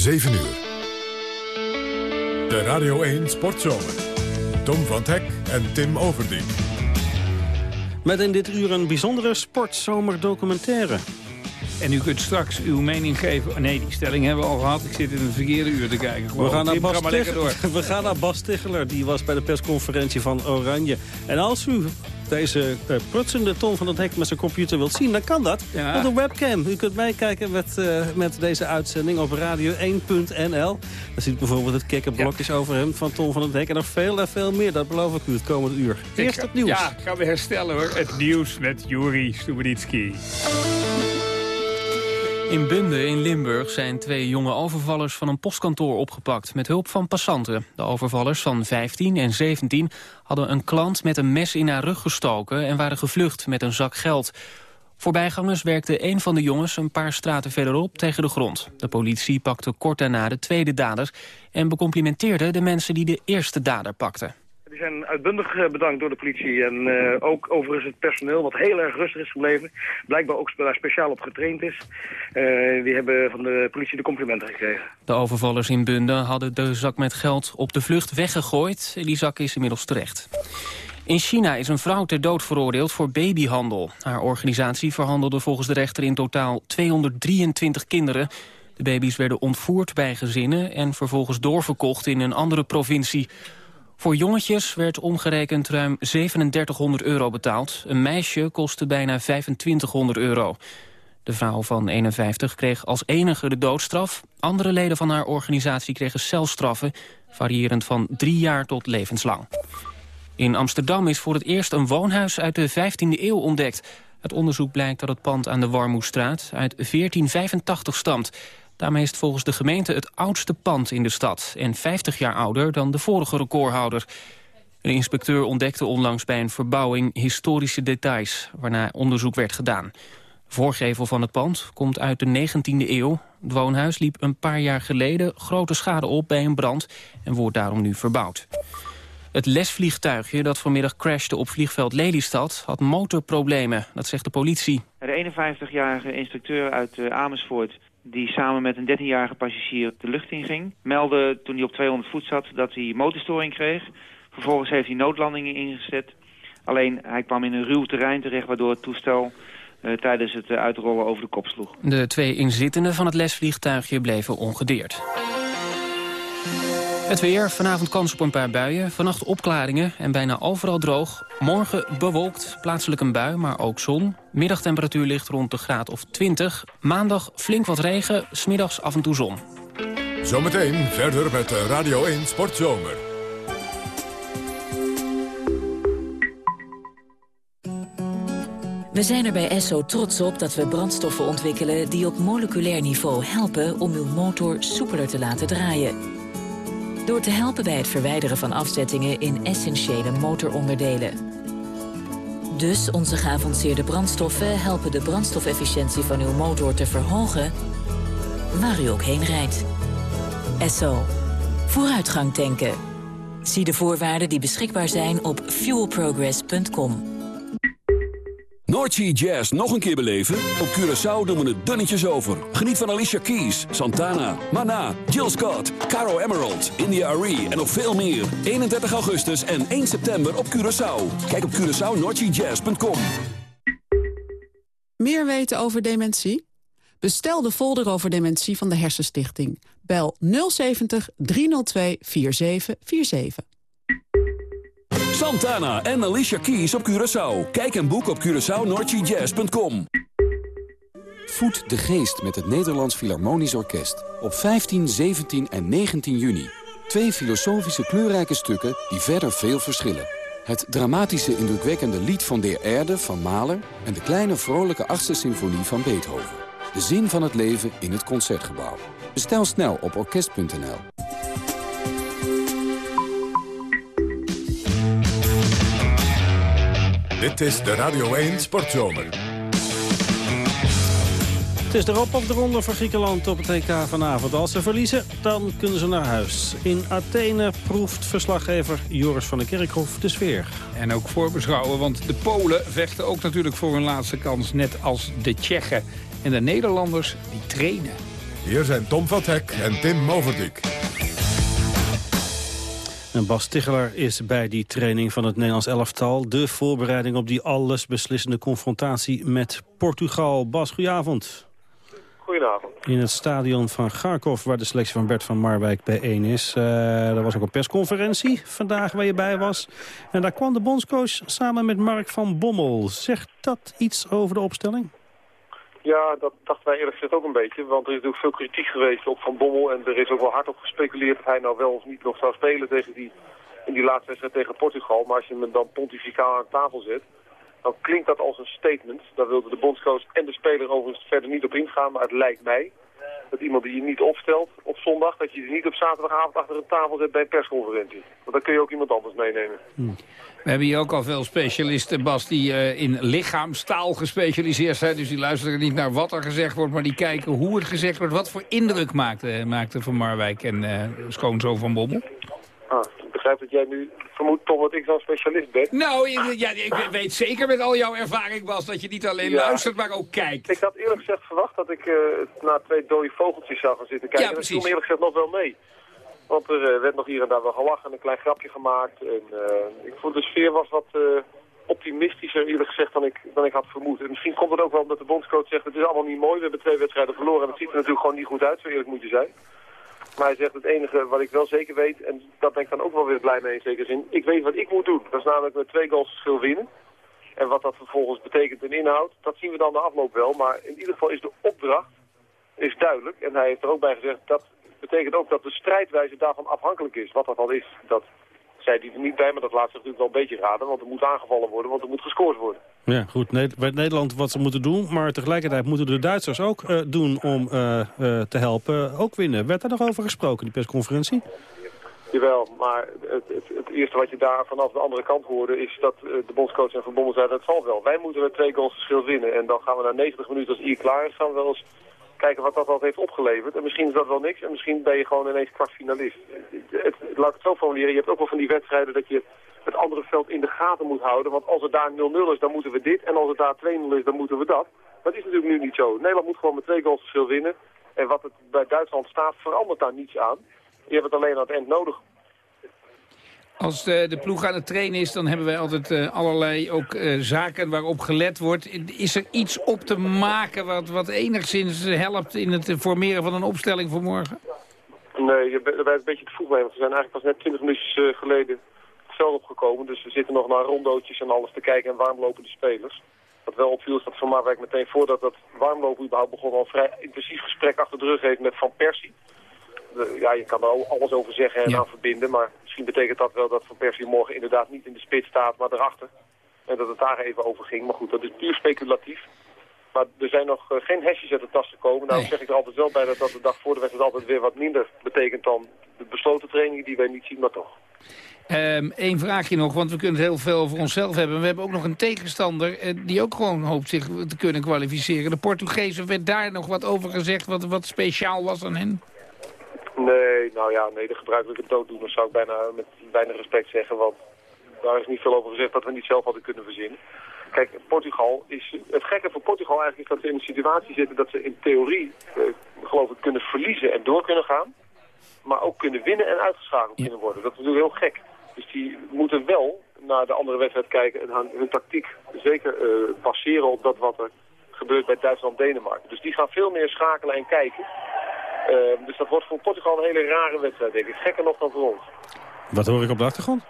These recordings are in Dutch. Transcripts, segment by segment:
7 uur. De Radio 1 Sportzomer. Tom van Hek en Tim Overdien. Met in dit uur een bijzondere sportzomerdocumentaire. En u kunt straks uw mening geven. Nee, die stelling hebben we al gehad. Ik zit in het verkeerde uur te kijken. We gaan, naar Bas we gaan naar Bas Ticheler. Die was bij de persconferentie van Oranje. En als u deze uh, prutsende Tom van het Hek met zijn computer wilt zien, dan kan dat. Ja. Met een webcam. U kunt meekijken met, uh, met deze uitzending op radio1.nl. Dan ziet bijvoorbeeld het kikkerblokjes ja. over hem van Tom van het Hek. En nog veel en veel meer, dat beloof ik u het komende uur. Eerst het nieuws. Ja, gaan we herstellen hoor. Het nieuws met Juri Stubenitski. In Bunde in Limburg zijn twee jonge overvallers van een postkantoor opgepakt met hulp van passanten. De overvallers van 15 en 17 hadden een klant met een mes in haar rug gestoken en waren gevlucht met een zak geld. Voorbijgangers werkte een van de jongens een paar straten verderop tegen de grond. De politie pakte kort daarna de tweede dader en becomplimenteerde de mensen die de eerste dader pakten. Zijn uitbundig eh, bedankt door de politie en uh, ook overigens het personeel wat heel erg rustig is gebleven. Blijkbaar ook daar speciaal op getraind is. Uh, die hebben van de politie de complimenten gekregen. De overvallers in Bunde hadden de zak met geld op de vlucht weggegooid. Die zak is inmiddels terecht. In China is een vrouw ter dood veroordeeld voor babyhandel. Haar organisatie verhandelde volgens de rechter in totaal 223 kinderen. De baby's werden ontvoerd bij gezinnen en vervolgens doorverkocht in een andere provincie. Voor jongetjes werd omgerekend ruim 3700 euro betaald. Een meisje kostte bijna 2500 euro. De vrouw van 51 kreeg als enige de doodstraf. Andere leden van haar organisatie kregen celstraffen... variërend van drie jaar tot levenslang. In Amsterdam is voor het eerst een woonhuis uit de 15e eeuw ontdekt. Het onderzoek blijkt dat het pand aan de Warmoestraat uit 1485 stamt. Daarmee is het volgens de gemeente het oudste pand in de stad... en 50 jaar ouder dan de vorige recordhouder. Een inspecteur ontdekte onlangs bij een verbouwing historische details... waarna onderzoek werd gedaan. De voorgevel van het pand komt uit de 19e eeuw. Het woonhuis liep een paar jaar geleden grote schade op bij een brand... en wordt daarom nu verbouwd. Het lesvliegtuigje dat vanmiddag crashte op vliegveld Lelystad had motorproblemen, dat zegt de politie. De 51-jarige instructeur uit uh, Amersfoort die samen met een 13-jarige passagier de lucht inging. Meldde toen hij op 200 voet zat dat hij motorstoring kreeg. Vervolgens heeft hij noodlandingen ingezet. Alleen hij kwam in een ruw terrein terecht waardoor het toestel uh, tijdens het uh, uitrollen over de kop sloeg. De twee inzittenden van het lesvliegtuigje bleven ongedeerd. Het weer, vanavond kans op een paar buien. Vannacht opklaringen en bijna overal droog. Morgen bewolkt, plaatselijk een bui, maar ook zon. Middagtemperatuur ligt rond de graad of 20. Maandag flink wat regen, smiddags af en toe zon. Zometeen verder met Radio 1 Sportzomer. We zijn er bij Esso trots op dat we brandstoffen ontwikkelen... die op moleculair niveau helpen om uw motor soepeler te laten draaien. Door te helpen bij het verwijderen van afzettingen in essentiële motoronderdelen. Dus onze geavanceerde brandstoffen helpen de brandstofefficiëntie van uw motor te verhogen... waar u ook heen rijdt. Esso. Vooruitgang tanken. Zie de voorwaarden die beschikbaar zijn op fuelprogress.com. Noordsea Jazz nog een keer beleven? Op Curaçao doen we het dunnetjes over. Geniet van Alicia Keys, Santana, Mana, Jill Scott, Caro Emerald, India Arie en nog veel meer. 31 augustus en 1 september op Curaçao. Kijk op CuraçaoNoordseaJazz.com Meer weten over dementie? Bestel de folder over dementie van de Hersenstichting. Bel 070 302 4747. Santana en Alicia Keys op Curaçao. Kijk en boek op CuraçaoNordGJazz.com. Voed de geest met het Nederlands Philharmonisch Orkest. Op 15, 17 en 19 juni. Twee filosofische kleurrijke stukken die verder veel verschillen. Het dramatische indrukwekkende lied van Der Erde van Mahler... en de kleine vrolijke achtste symfonie van Beethoven. De zin van het leven in het Concertgebouw. Bestel snel op orkest.nl. Dit is de Radio 1 Sportzomer. Het is erop op de ronde voor Griekenland op het EK vanavond. Als ze verliezen, dan kunnen ze naar huis. In Athene proeft verslaggever Joris van der Kerkhof de sfeer. En ook voorbeschouwen, want de Polen vechten ook natuurlijk voor hun laatste kans... net als de Tsjechen. En de Nederlanders, die trainen. Hier zijn Tom van Hek en Tim Moverdijk. En Bas Ticheler is bij die training van het Nederlands elftal. De voorbereiding op die allesbeslissende confrontatie met Portugal. Bas, goedenavond. Goedenavond. In het stadion van Garkov, waar de selectie van Bert van Marwijk bijeen is. Uh, er was ook een persconferentie vandaag waar je bij was. En daar kwam de bondscoach samen met Mark van Bommel. Zegt dat iets over de opstelling? Ja, dat dachten wij eerlijk gezegd ook een beetje. Want er is natuurlijk veel kritiek geweest op Van Bommel. En er is ook wel hard op gespeculeerd dat hij nou wel of niet nog zou spelen tegen die, in die laatste wedstrijd tegen Portugal. Maar als je hem dan pontificaal aan tafel zet, dan klinkt dat als een statement. Daar wilde de bondscoach en de speler overigens verder niet op ingaan. Maar het lijkt mij dat iemand die je niet opstelt op zondag, dat je die niet op zaterdagavond achter een tafel zet bij een persconferentie. Want dan kun je ook iemand anders meenemen. Hmm. We hebben hier ook al veel specialisten, Bas, die uh, in lichaamstaal gespecialiseerd zijn. Dus die luisteren niet naar wat er gezegd wordt, maar die kijken hoe het gezegd wordt. Wat voor indruk maakte, maakte Van Marwijk en uh, schoonzoon Van Bommel? Ah, ik begrijp dat jij nu vermoedt, Tom, dat ik zo'n specialist ben. Nou, ja, ik weet zeker met al jouw ervaring, Bas, dat je niet alleen luistert, maar ook kijkt. Ik had eerlijk gezegd verwacht dat ik uh, naar twee dode vogeltjes zou gaan zitten kijken. Ja, precies. En dat viel eerlijk gezegd nog wel mee. Want er uh, werd nog hier en daar wel gelachen en een klein grapje gemaakt. En uh, ik vond de sfeer was wat optimistischer eerlijk gezegd dan ik, dan ik had vermoed. En misschien komt het ook wel omdat de bondscoach zegt het is allemaal niet mooi. We hebben twee wedstrijden verloren en het ziet er natuurlijk gewoon niet goed uit, zo eerlijk moet je zijn. Maar hij zegt het enige wat ik wel zeker weet, en dat ben ik dan ook wel weer blij mee in zekere zin. Ik weet wat ik moet doen. Dat is namelijk met twee goals verschil winnen. En wat dat vervolgens betekent in inhoud, dat zien we dan de afloop wel. Maar in ieder geval is de opdracht is duidelijk. En hij heeft er ook bij gezegd, dat betekent ook dat de strijdwijze daarvan afhankelijk is. Wat dat al is, dat zei hij er niet bij, maar dat laat zich natuurlijk wel een beetje raden. Want er moet aangevallen worden, want er moet gescoord worden. Ja, goed. Nederland wat ze moeten doen. Maar tegelijkertijd moeten de Duitsers ook uh, doen om uh, uh, te helpen. Ook winnen. Werd daar nog over gesproken, die persconferentie? Jawel, maar het, het, het, eerste wat je daar vanaf de andere kant hoorde... is dat de bondscoach en verbonden zeiden, dat zal wel. Wij moeten met twee goals verschil winnen. En dan gaan we na 90 minuten als hier klaar is... gaan we wel eens kijken wat dat al heeft opgeleverd. En misschien is dat wel niks en misschien ben je gewoon ineens kwartfinalist. Het, het, laat het zo formuleren, je hebt ook wel van die wedstrijden dat je het andere veld in de gaten moet houden. Want als het daar 0-0 is, dan moeten we dit. En als het daar 2-0 is, dan moeten we dat. Dat is natuurlijk nu niet zo. Nederland moet gewoon met twee goals verschil winnen. En wat het bij Duitsland staat, verandert daar niets aan. Je hebt het alleen aan het eind nodig. Als de, de, ploeg aan het trainen is, dan hebben wij altijd uh, allerlei ook uh, zaken waarop gelet wordt. Is er iets op te maken wat, wat enigszins helpt in het formeren van een opstelling voor morgen? Nee, je bent, je een beetje te vroeg mee. Want we zijn eigenlijk pas net 20 minuutjes uh, geleden veld opgekomen. Dus we zitten nog naar rondootjes en alles te kijken en warmlopende spelers. Wat wel opviel is dat Van Marwijk meteen voordat dat warmlopen überhaupt begon... al een vrij intensief gesprek achter de rug heeft met Van Persie ja, je kan er alles over zeggen en aan verbinden. Maar misschien betekent dat wel dat Van Persie morgen inderdaad niet in de spits staat, maar erachter. En dat het daar even over ging. Maar goed, dat is puur speculatief. Maar er zijn nog uh, geen hesjes uit de tas gekomen. Nou zeg ik er altijd wel bij dat dat de dag voor de wedstrijd altijd weer wat minder betekent dan de besloten trainingen die wij niet zien, maar toch. Eén ehm, vraagje nog, want we kunnen het heel veel over onszelf hebben. We hebben ook nog een tegenstander eh, die ook gewoon hoopt zich te kunnen kwalificeren. De Portugezen, werd daar nog wat over gezegd wat, wat speciaal was aan hen? Nee, nou ja, nee, de gebruikelijke dooddoeners zou ik bijna met weinig respect zeggen, want daar is niet veel over gezegd dat we niet zelf hadden kunnen verzinnen. Kijk, Portugal is, het gekke voor Portugal eigenlijk is dat ze in een situatie zitten dat ze in theorie, eh, geloof ik, kunnen verliezen en door kunnen gaan, maar ook kunnen winnen en uitgeschakeld kunnen worden. Dat is natuurlijk heel gek. Dus die moeten wel naar de andere wedstrijd kijken en hun tactiek zeker uh, baseren op dat wat er gebeurt bij Duitsland-Denemarken. Dus die gaan veel meer schakelen en kijken. Ehm, dus dat wordt voor Portugal een hele rare wedstrijd, denk ik. Gekker nog dan voor ons. Wat hoor ik op de achtergrond?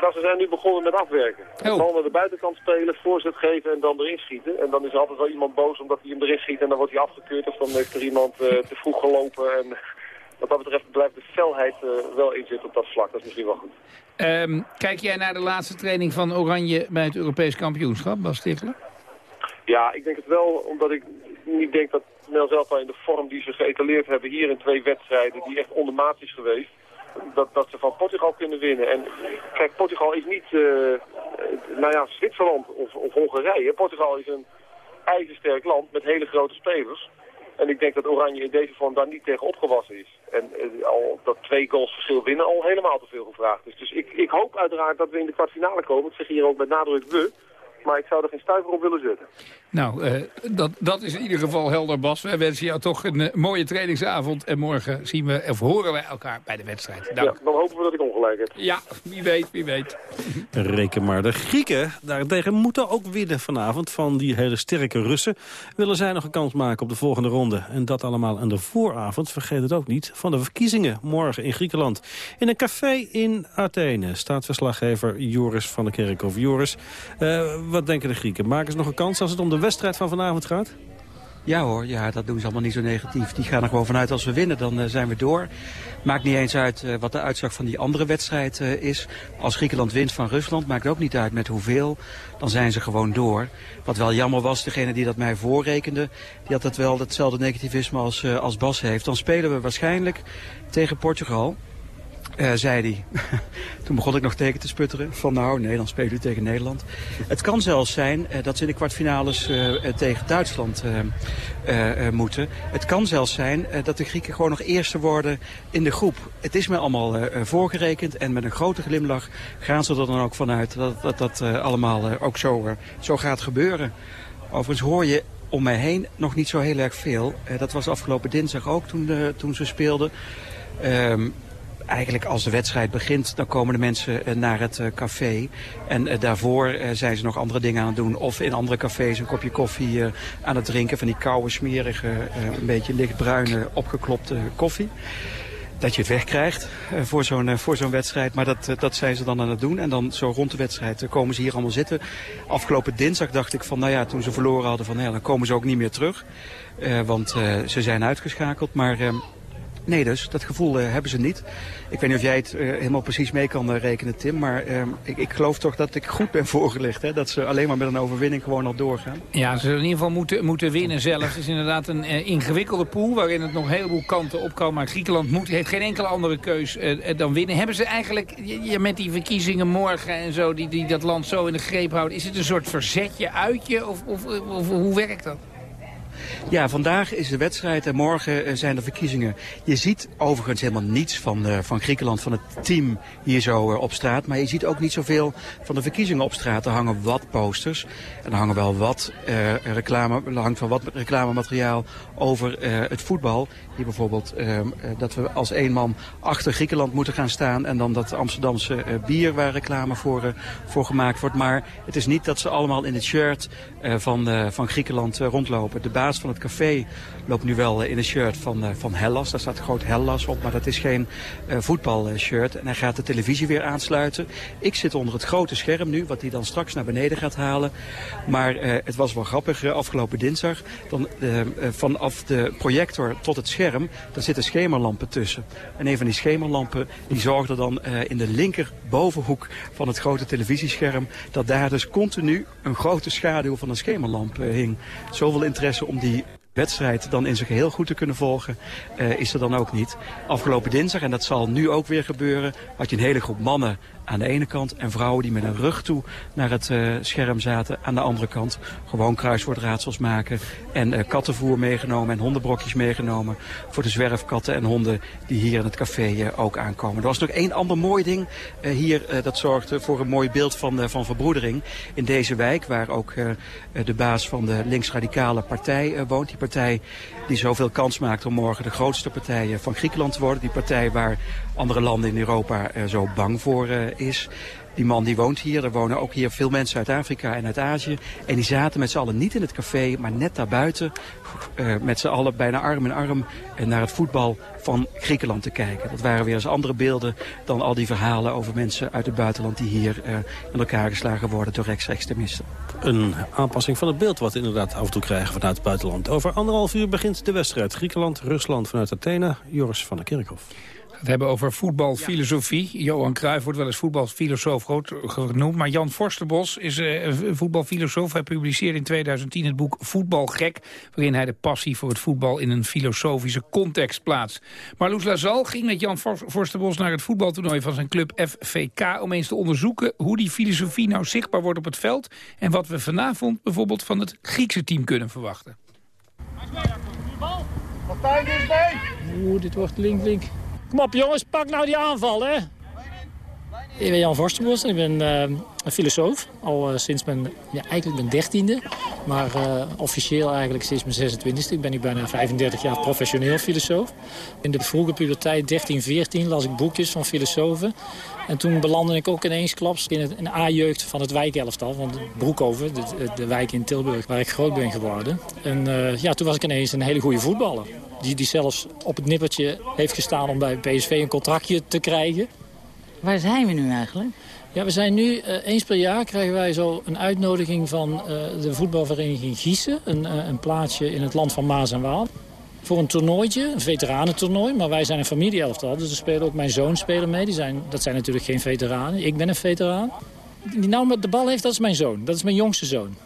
Nou, ze zijn nu begonnen met afwerken. Oh. Bal naar de buitenkant spelen, voorzet geven en dan erin schieten. En dan is er altijd wel iemand boos omdat hij hem erin schiet en dan wordt hij afgekeurd. Of dan heeft er iemand uh, te vroeg gelopen. En wat dat betreft blijft de felheid uh, wel inzitten op dat vlak. Dat is misschien wel goed. Um, kijk jij naar de laatste training van Oranje bij het Europees kampioenschap, Bas Stigler? Ja, ik denk het wel, omdat ik niet denk dat Nel zelf in de vorm die ze geëtaleerd hebben hier in twee wedstrijden, die echt ondermaat is geweest, dat, dat ze van Portugal kunnen winnen. En kijk, Portugal is niet, uh, nou ja, Zwitserland of, of Hongarije. Portugal is een ijzersterk land met hele grote spelers. En ik denk dat Oranje in deze vorm daar niet tegen opgewassen is. En uh, al dat twee goals verschil winnen al helemaal te veel gevraagd is. Dus ik, ik hoop uiteraard dat we in de kwartfinale komen. Ik zeg hier ook met nadruk we. Maar ik zou er geen stuiver op willen zetten. Nou, uh, dat, dat is in ieder geval helder, Bas. Wij wensen jou toch een uh, mooie trainingsavond. En morgen zien we of horen wij elkaar bij de wedstrijd. Dank. Ja, dan hopen we dat ik ongelijk heb. Ja, wie weet, wie weet. Reken maar. De Grieken daarentegen moeten ook winnen vanavond van die hele sterke Russen. Willen zij nog een kans maken op de volgende ronde. En dat allemaal aan de vooravond, vergeet het ook niet, van de verkiezingen morgen in Griekenland. In een café in Athene staat verslaggever Joris van der Kerkhof. Joris, uh, wat denken de Grieken? Maken ze nog een kans als het om de wedstrijd van vanavond gaat? Ja hoor, ja, dat doen ze allemaal niet zo negatief. Die gaan er gewoon vanuit als we winnen, dan uh, zijn we door. Maakt niet eens uit uh, wat de uitslag van die andere wedstrijd uh, is. Als Griekenland wint van Rusland, maakt ook niet uit met hoeveel. Dan zijn ze gewoon door. Wat wel jammer was, degene die dat mij voorrekende... die had het wel hetzelfde negativisme als, als Bas heeft. Dan spelen we waarschijnlijk tegen Portugal... Uh, zei hij. Toen begon ik nog tegen te sputteren. Van nou, nee, dan spelen we tegen Nederland. Het kan zelfs zijn uh, dat ze in de kwartfinales uh, tegen Duitsland moeten. Het kan zelfs zijn dat de Grieken gewoon nog eerste worden in de groep. Het is me allemaal voorgerekend. En met een grote glimlach gaan ze er dan ook vanuit dat dat, dat allemaal ook zo, zo gaat gebeuren. Overigens hoor je om mij heen nog niet zo heel erg veel. dat was afgelopen dinsdag ook toen, toen ze speelden. Um, eigenlijk als de wedstrijd begint, dan komen de mensen eh, naar het eh, café. En eh, daarvoor zijn ze nog andere dingen aan het doen. Of in andere cafés een kopje koffie aan het drinken. Van die koude, smerige, een beetje lichtbruine, opgeklopte koffie dat je het wegkrijgt voor zo'n voor zo'n wedstrijd. Maar dat, dat zijn ze dan aan het doen. En dan zo rond de wedstrijd komen ze hier allemaal zitten. Afgelopen dinsdag dacht ik van, nou ja, toen ze verloren hadden, van ja, dan komen ze ook niet meer terug. want ze zijn uitgeschakeld. Maar ehm, Nee dus, dat gevoel uh, hebben ze niet. Ik weet niet of jij het uh, helemaal precies mee kan uh, rekenen, Tim. Maar uh, ik, ik, geloof toch dat ik goed ben voorgelegd. Hè? Dat ze alleen maar met een overwinning gewoon al doorgaan. Ja, ze zullen in ieder geval moeten, moeten winnen zelf. Het is inderdaad een ingewikkelde pool waarin het nog een heleboel kanten op kan. Maar Griekenland moet, heeft geen enkele andere keus dan winnen. Hebben ze eigenlijk ja, met die verkiezingen morgen en zo, die, die dat land zo in de greep houden... is het een soort verzetje, uitje of, of, of hoe werkt dat? Ja, vandaag is de wedstrijd en morgen eh, zijn de verkiezingen. Je ziet overigens helemaal niets van, uh, van Griekenland, van het team hier zo uh, op straat. Maar je ziet ook niet zoveel van de verkiezingen op straat. Er hangen wat posters en er hangen wel wat reclame, er hangt wel wat reclamemateriaal over het voetbal. Hier bijvoorbeeld ehm, dat we als één man achter Griekenland moeten gaan staan. En dan dat Amsterdamse bier waar reclame voor, voor gemaakt wordt. Maar het is niet dat ze allemaal in het shirt van, van Griekenland rondlopen. De baas van het café loopt nu wel in een shirt van, uh, van Hellas. Daar staat groot Hellas op, maar dat is geen uh, voetbalshirt. En hij gaat de televisie weer aansluiten. Ik zit onder het grote scherm nu, wat hij dan straks naar beneden gaat halen. Maar het was wel grappig, afgelopen dinsdag. Dan, vanaf de projector tot het scherm, daar zitten schemerlampen tussen. En een van die schemerlampen die zorgde dan in de linker bovenhoek van het grote televisiescherm... dat daar dus continu een grote schaduw van een schemerlamp hing. Zoveel interesse om die wedstrijd dan in zijn geheel goed te kunnen volgen, uh, is er dan ook niet. Afgelopen dinsdag, en dat zal nu ook weer gebeuren, had je een hele groep mannen aan de ene kant en vrouwen die met een rug toe naar het uh, scherm zaten aan de andere kant. Gewoon kruiswoordraadsels maken en uh, kattenvoer meegenomen en hondenbrokjes meegenomen voor de zwerfkatten en honden die hier in het café ook aankomen. Er was nog één ander mooi ding hier, dat zorgde voor een mooi beeld van, van verbroedering in deze wijk waar ook de baas van de linksradicale partij woont. Partij die zoveel kans maakt om morgen de grootste partij van Griekenland te worden. Die partij waar andere landen in Europa uh, zo bang voor uh, is. Die man die woont hier, er wonen ook hier veel mensen uit Afrika en uit Azië. En die zaten met z'n allen niet in het café, maar net daarbuiten. Uh, met z'n allen bijna arm in arm naar het voetbal van Griekenland te kijken. Dat waren weer eens andere beelden dan al die verhalen over mensen uit het buitenland... die hier uh, in elkaar geslagen worden door rechtsextremisten. Een aanpassing van het beeld wat we inderdaad af en toe krijgen vanuit het buitenland. Over anderhalf uur begint de wedstrijd Griekenland-Rusland vanuit Athene. Joris van der Kerkhof. We hebben over voetbalfilosofie. Johan Cruijff wordt wel eens voetbalfilosoof genoemd. Maar Jan Forsterbos is uh, voetbalfilosoof. Hij publiceerde in 2010 het boek Voetbalgek... waarin hij de passie voor het voetbal in een filosofische context plaatst. Marloes Lazal ging met Jan Forsterbos naar het voetbaltoernooi van zijn club FVK... om eens te onderzoeken hoe die filosofie nou zichtbaar wordt op het veld... en wat we vanavond bijvoorbeeld van het Griekse team kunnen verwachten. Martijn is mee! Oeh, dit wordt link-link. Kom op jongens, pak nou die aanval hè. Ik ben Jan Vorstenbos en ik ben uh, een filosoof. Al uh, sinds mijn, ja, eigenlijk mijn dertiende. Maar uh, officieel eigenlijk sinds mijn 26e. Ik ben nu bijna 35 jaar professioneel filosoof. In de vroege puberteit, 13, 14, las ik boekjes van filosofen. En toen belandde ik ook ineens klaps in het A-jeugd van het wijkelftal. Van Broekhoven, de, de, wijk in Tilburg, waar ik groot ben geworden. En ja, toen was ik ineens een hele goede voetballer. Die, die zelfs op het nippertje heeft gestaan om bij PSV een contractje te krijgen. Waar zijn we nu eigenlijk? Ja, we zijn nu, uh, eens per jaar krijgen wij zo een uitnodiging van uh, de voetbalvereniging Giezen. Een, uh, een plaatsje in het land van Maas en Waal. Voor een toernooitje, een veteranentoernooi. Maar wij zijn een familieelftal, dus er spelen ook mijn zoon spelen mee. Die zijn, dat zijn natuurlijk geen veteranen. Ik ben een veteraan. Die nou met de bal heeft, dat is mijn zoon. Dat is mijn jongste zoon.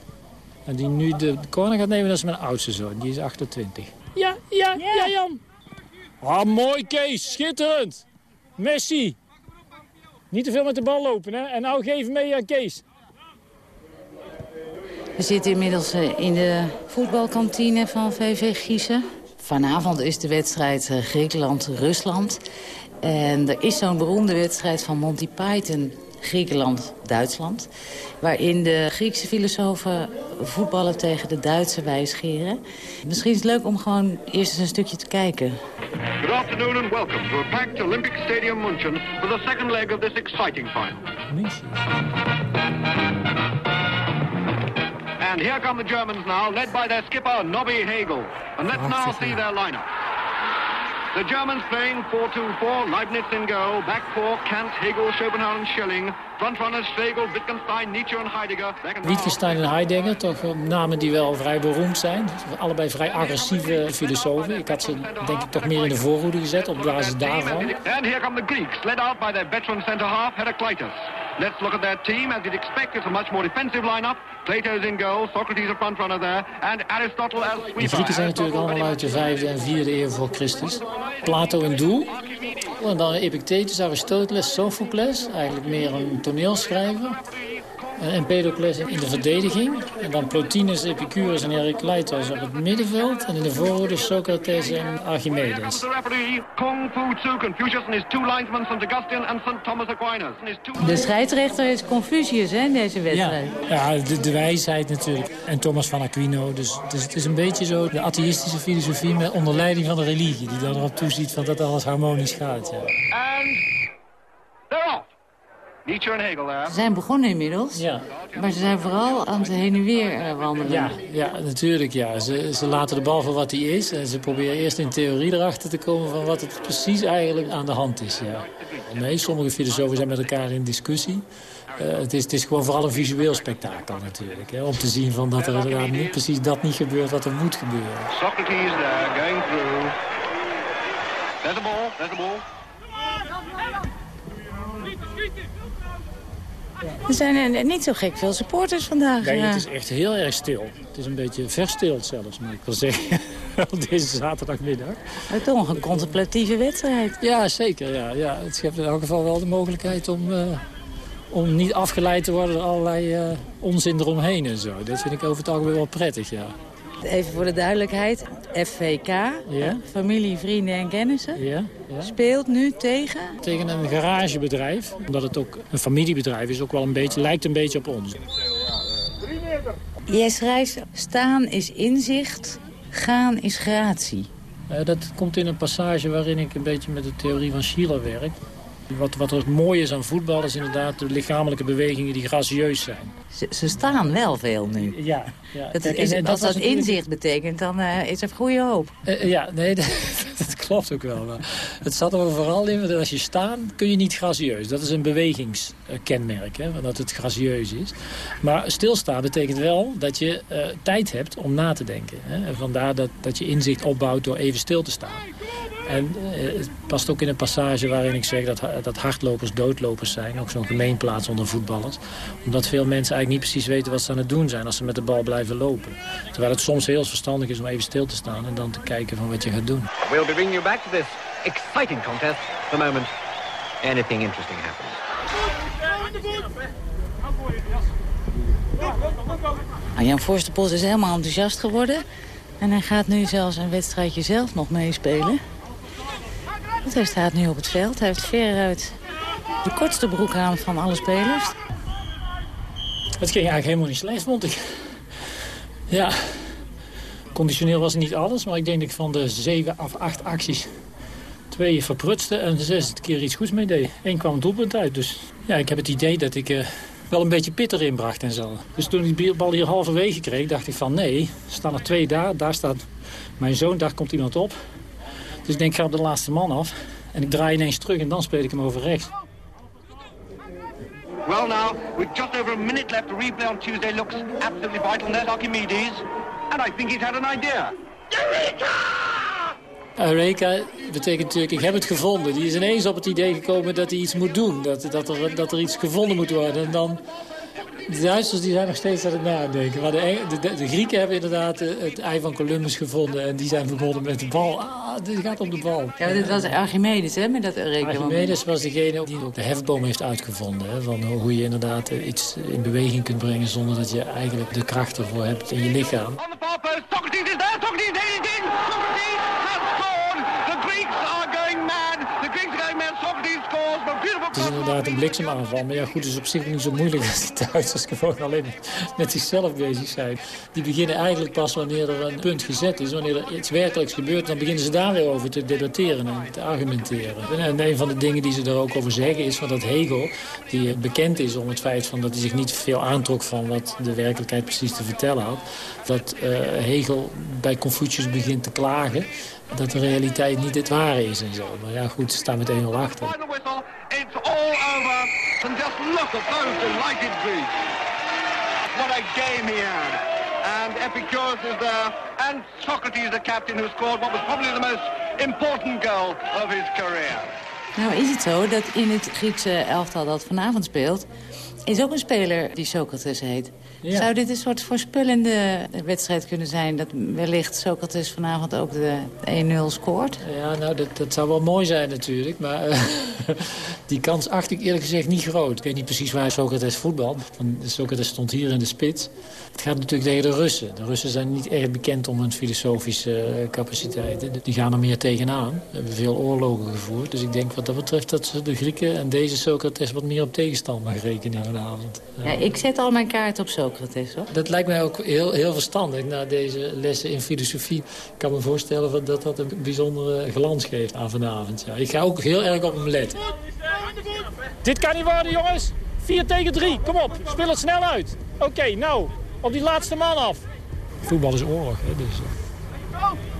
En die nu de corner gaat nemen, dat is mijn oudste zoon. Die is 28. Ja, ja, ja, ja Jan. Ah, mooi Kees, schitterend. Messi. Niet te veel met de bal lopen, hè? En nou geef mee aan Kees. We zitten inmiddels eh, in de voetbalkantine van VV Giezen. Vanavond is de wedstrijd eh, Griekenland-Rusland. En er is zo'n beroemde wedstrijd van Monty Python Griekenland-Duitsland. Waarin de Griekse filosofen voetballen tegen de Duitse wijsgeren. Misschien is het leuk om gewoon eerst eens een stukje te kijken. Good afternoon and welcome to a packed Olympic Stadium München for the second leg of this exciting final. And here come the Germans now, led by their skipper, Nobby Hagel. And let's now see their lineup. The Germans playing 4-2-4, Leibniz in goal, back four, Kant, Hegel, Schopenhauer Schelling, frontrunners Schlegel, Wittgenstein, Nietzsche en Heidegger. Wittgenstein en Heidegger, toch namen die wel vrij beroemd zijn. Allebei vrij agressieve filosofen. Ik had ze denk ik toch meer in de voorhoede gezet op basis daarvan. And here come the Greeks, led out by their veteran center half, Heraclitus. Let's look at their team. As you'd expect, it's a much more defensive lineup. Plato's in goal, Socrates a front runner there, and Aristotle as sweeper. De Grieken zijn natuurlijk allemaal uit de vijfde en vierde eeuw voor Christus. Plato in doel. En dan Epictetus, Aristoteles, Sophocles. Eigenlijk meer een toneelschrijver. Eh, Empedocles in de verdediging. En dan Plotinus, Epicurus en Heraclitus op het middenveld. En in de voorhoede Socrates en Archimedes. De scheidsrechter is Confucius hè, in deze wedstrijd. Ja, ja de, de, wijsheid natuurlijk. En Thomas van Aquino. Dus, dus het is een beetje zo de atheïstische filosofie met onder leiding van de religie. Die dan erop toeziet van dat alles harmonisch gaat. Ja. And they're off. Hegel daar. Ze zijn begonnen inmiddels. Ja. Maar ze zijn vooral aan het heen en weer uh, wandelen. Ja, ja natuurlijk. Ja. Ze, ze laten de bal voor wat hij is. En ze proberen eerst in theorie erachter te komen van wat het precies eigenlijk aan de hand is. Ja. Nee, sommige filosofen zijn met elkaar in discussie. Uh, het, is, het is gewoon vooral een visueel spektakel natuurlijk. Hè, om te zien van dat er inderdaad niet, precies dat niet gebeurt wat er moet gebeuren. Socrates there, going through. There's the ball, there's the ball. Er zijn niet zo gek veel supporters vandaag. Nee, het is echt heel erg stil. Het is een beetje verstild zelfs, moet ik wel zeggen. Deze zaterdagmiddag. Maar toch een contemplatieve wedstrijd. Ja, zeker. Ja, ja. Het geeft in elk geval wel de mogelijkheid om, uh, om niet afgeleid te worden door allerlei uh, onzin eromheen en zo. Dat vind ik over het algemeen wel prettig, ja. Even voor de duidelijkheid, FVK, ja? familie, vrienden en kennissen, ja? Ja? speelt nu tegen? Tegen een garagebedrijf, omdat het ook een familiebedrijf is, ook wel een beetje, lijkt een beetje op ons. Jij schrijft, staan is inzicht, gaan is gratie. Uh, dat komt in een passage waarin ik een beetje met de theorie van Schiller werk. Wat, wat er mooi is aan voetbal is inderdaad de lichamelijke bewegingen die gracieus zijn. Ze, ze staan wel veel nu. Ja. ja. Dat is, en, als dat, dat inzicht betekent, dan uh, is er goede hoop. Uh, ja, nee, dat, dat, klopt ook wel. Maar het zat er vooral in dat als je staan kun je niet gracieus. Dat is een bewegingskenmerk, hè, dat het gracieus is. Maar stilstaan betekent wel dat je uh, tijd hebt om na te denken. Hè. En vandaar dat, dat je inzicht opbouwt door even stil te staan. En uh, het past ook in een passage waarin ik zeg dat, dat hardlopers doodlopers zijn. Ook zo'n gemeenplaats onder voetballers. Omdat veel mensen eigenlijk niet precies weten wat ze aan het doen zijn als ze met de bal blijven lopen. Terwijl het soms heel verstandig is om even stil te staan en dan te kijken van wat je gaat doen. We'll be bringing you back to this exciting contest the moment anything interesting happens. Nou, Jan Forsterpos is helemaal enthousiast geworden. En hij gaat nu zelfs een wedstrijdje zelf nog meespelen. Hij staat nu op het veld. Hij heeft veruit de kortste broek aan van alle spelers. Het ging eigenlijk helemaal niet slecht, vond ik. Ja, conditioneel was het niet alles, maar ik denk dat ik van de zeven of acht acties twee verprutste en de zesde keer iets goeds mee deed. Eén kwam doelpunt uit, dus ja, ik heb het idee dat ik uh, wel een beetje pit erin bracht en zo. Dus toen ik die bal hier halverwege kreeg, dacht ik van nee, er staan er twee daar. Daar staat mijn zoon, daar komt iemand op. Dus ik denk, ik ga op de laatste man af. En ik draai ineens terug en dan speel ik hem over rechts. Well now, with just over a minute left, the replay on Tuesday looks absolutely vital. And there's Archimedes. And I think he's had an idea. Eureka! Eureka betekent natuurlijk, ik heb het gevonden. Die is ineens op het idee gekomen dat hij iets moet doen. Dat, dat, er, dat er iets gevonden moet worden. En dan de Duitsers die zijn nog steeds aan het nadenken. Maar de, de, de Grieken hebben inderdaad eh, het ei van Columbus gevonden. En die zijn verbonden met de bal. Ah, dit gaat om de bal. Ja, dit was Archimedes, hè, met dat Archimedes was degene die ook de hefboom heeft uitgevonden. Hè, van hoe je inderdaad eh, iets in beweging kunt brengen... zonder dat je eigenlijk de kracht ervoor hebt in je lichaam. Socrates is there, Socrates is Het is inderdaad een bliksemaanval. Maar ja, goed, het is op zich niet zo moeilijk dat die Duitsers gewoon alleen met zichzelf bezig zijn. Die beginnen eigenlijk pas wanneer er een punt gezet is. Wanneer er iets werkelijks gebeurt, dan beginnen ze daar weer over te debatteren en te argumenteren. En een van de dingen die ze er ook over zeggen is van dat Hegel, die bekend is om het feit van dat hij zich niet veel aantrok van wat de werkelijkheid precies te vertellen had. Dat uh, Hegel bij Confucius begint te klagen dat de realiteit niet het ware is en zo. Maar ja, goed, ze staan met 1-0 achter. It's all over. And just look at those delighted Greeks. What a game he had. And Epicurus is there. And Socrates, the captain, who scored what was probably the most important goal of his career. Nou is het zo dat in het Griekse elftal dat vanavond speelt... is ook een speler die Socrates heet. Zou dit een soort voorspellende wedstrijd kunnen zijn... dat wellicht Socrates vanavond ook de 1-0 scoort? Ja, nou, dat, dat zou wel mooi zijn natuurlijk. Maar uh, die kans acht ik eerlijk gezegd niet groot. Ik weet niet precies waar Socrates voetbalt. Socrates stond hier in de spits. Het gaat natuurlijk tegen de Russen. De Russen zijn niet erg bekend om hun filosofische uh, capaciteiten. Die gaan er meer tegenaan. We hebben veel oorlogen gevoerd. Dus ik denk wat dat betreft dat de Grieken en deze Socrates... wat meer op tegenstand mag rekenen vanavond. Ja, ik zet al mijn kaart op Socrates. Dat lijkt mij ook heel, heel verstandig na deze lessen in filosofie. Ik kan me voorstellen dat dat een bijzondere glans geeft aan vanavond. Ja. Ik ga ook heel erg op hem letten. Dit kan niet worden, jongens. 4 tegen 3. Kom op, speel het snel uit. Oké, nou, op die laatste man af. Voetbal is oorlog, hè, dus... Eh.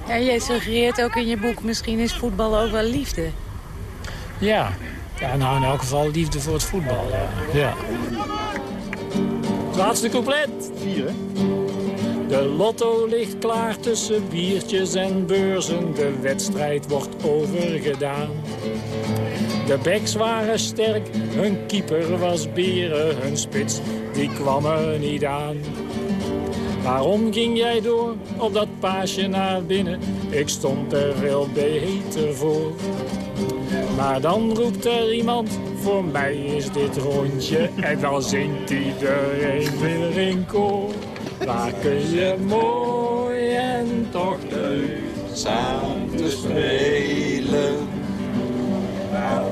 Ja, jij suggereert ook in je boek, misschien is voetbal ook wel liefde. Ja, ja nou in elk geval liefde voor het voetbal, ja. ja. Laatste couplet. Vier, hè? De lotto ligt klaar tussen biertjes en beurzen. De wedstrijd wordt overgedaan. De backs waren sterk, hun keeper was beren. Hun spits, die kwam er niet aan. Waarom ging jij door op dat paasje naar binnen? Ik stond er veel beter voor. Maar dan roept er iemand, voor mij is dit rondje. En dan zingt iedereen weer in koor. Kun je mooi en toch leuk samen spelen.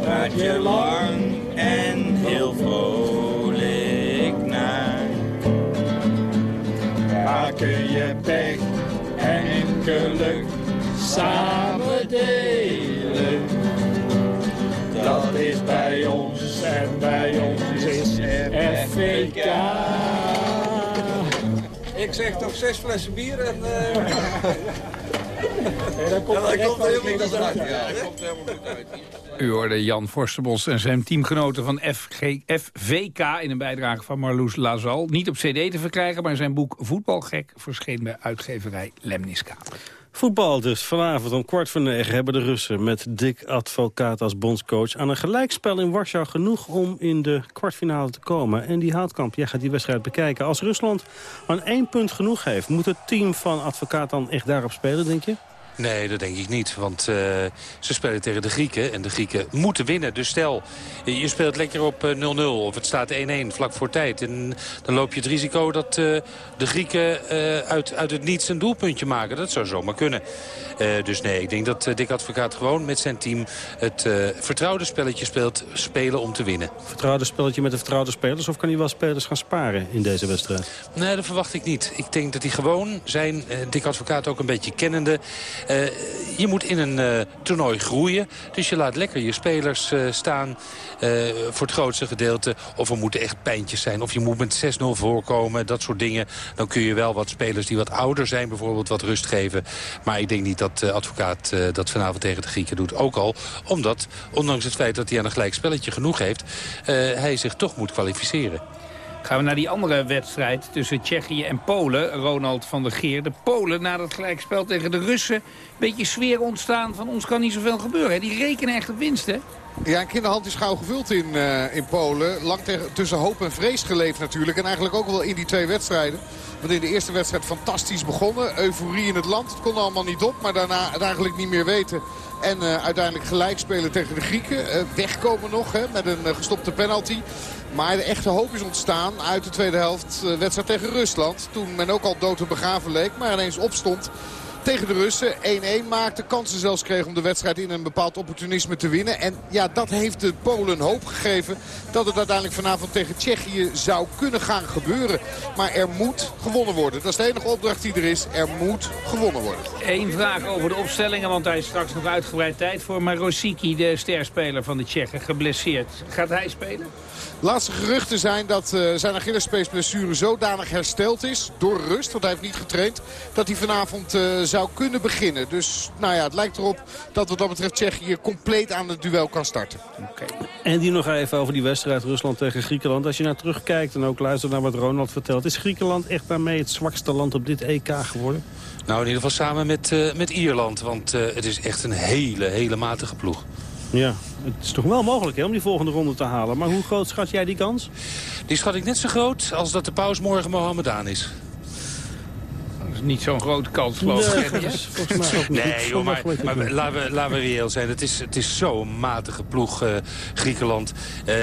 Waar je lang en heel vrolijk naar. Kun je pech en geluk samen delen dat is bij ons en bij ons is FVK. Ik zeg toch zes flessen bier en... Uh... Ja, dat komt, ja, komt helemaal goed uit. Ja, dat komt helemaal goed uit. U hoorde Jan Forsterbos en zijn teamgenoten van FG, FVK... in een bijdrage van Marloes Lazal. Niet op cd te verkrijgen, maar zijn boek Voetbalgek... verscheen bij uitgeverij Lemniska. Voetbal dus. Vanavond om kwart voor negen hebben de Russen met Dick Advocaat als bondscoach... aan een gelijkspel in Warschau genoeg om in de kwartfinale te komen. En die Houtkamp, jij gaat die wedstrijd bekijken. Als Rusland aan één punt genoeg heeft, moet het team van Advocaat dan echt daarop spelen, denk je? Nee, dat denk ik niet. Want uh, ze spelen tegen de Grieken. En de Grieken moeten winnen. Dus stel, je speelt lekker op 0-0. of het staat 1-1 vlak voor tijd. En dan loop je het risico dat uh, de Grieken uh, uit, uit het niets een doelpuntje maken. Dat zou zomaar kunnen. dus nee, ik denk dat Dick Advocaat gewoon met zijn team... het vertrouwde spelletje speelt, spelen om te winnen. Vertrouwde spelletje met de vertrouwde spelers? Of kan hij wel spelers gaan sparen in deze wedstrijd? Nee, dat verwacht ik niet. Ik denk dat hij gewoon zijn, Dick Advocaat ook een beetje kennende... Uh, je moet in een uh, toernooi groeien. Dus je laat lekker je spelers uh, staan voor het grootste gedeelte. Of er moeten echt pijntjes zijn. Of je moet met 6-0 voorkomen. Dat soort dingen. Dan kun je wel wat spelers die wat ouder zijn bijvoorbeeld wat rust geven. Maar ik denk niet dat advocaat dat vanavond tegen de Grieken doet. Ook al omdat, ondanks het feit dat hij aan een gelijk spelletje genoeg heeft... hij zich toch moet kwalificeren. Gaan we naar die andere wedstrijd tussen Tsjechië en Polen. Ronald van der Geer. De Polen na dat gelijkspel tegen de Russen. Beetje sfeer ontstaan van ons kan niet zoveel gebeuren. Die rekenen echt op winst, hè? Ja, een kinderhand is gauw gevuld in, uh, in Polen. Lang tussen hoop en vrees geleefd natuurlijk. En eigenlijk ook wel in die twee wedstrijden. Want in de eerste wedstrijd fantastisch begonnen. Euforie in het land. Het kon allemaal niet op. Maar daarna het eigenlijk niet meer weten. En uh, uiteindelijk gelijk spelen tegen de Grieken. Uh, wegkomen nog hè, met een gestopte penalty. Maar de echte hoop is ontstaan uit de tweede helft wedstrijd tegen Rusland. Toen men ook al dood en begraven leek. Maar ineens opstond tegen de Russen. 1-1 maakte. Kansen zelfs kreeg om de wedstrijd in een bepaald opportunisme te winnen. En ja, dat heeft de Polen hoop gegeven dat het uiteindelijk vanavond tegen Tsjechië zou kunnen gaan gebeuren. Maar er moet gewonnen worden. Dat is de enige opdracht die er is. Er moet gewonnen worden. Eén vraag over de opstellingen, want daar is straks nog uitgebreid tijd voor. Maar Rosicki, de sterspeler van de Tsjechen, geblesseerd. Gaat hij spelen? Laatste geruchten zijn dat uh, zijn Achillespeesblessure zodanig hersteld is door rust. Want hij heeft niet getraind. Dat hij vanavond uh, zou kunnen beginnen. Dus nou ja, het lijkt erop dat wat dat betreft Tsjechië compleet aan het duel kan starten. Okay. En die nog even over die wedstrijd Rusland tegen Griekenland. Als je naar terugkijkt en ook luistert naar wat Ronald vertelt. Is Griekenland echt daarmee het zwakste land op dit EK geworden? Nou, in ieder geval samen met, uh, met Ierland. Want het is echt een hele, hele matige ploeg. Ja, het is toch wel mogelijk hè, om die volgende ronde te halen. Maar hoe groot schat jij die kans? Die schat ik net zo groot als dat de paus morgen Mohammedaan is niet zo'n grote kans, geloof ik. Nee, volgens mij ook niet. Nee, joh, maar, maar, maar laten, we, laten we reëel zijn. Het is, het is zo'n matige ploeg, uh, Griekenland. Uh,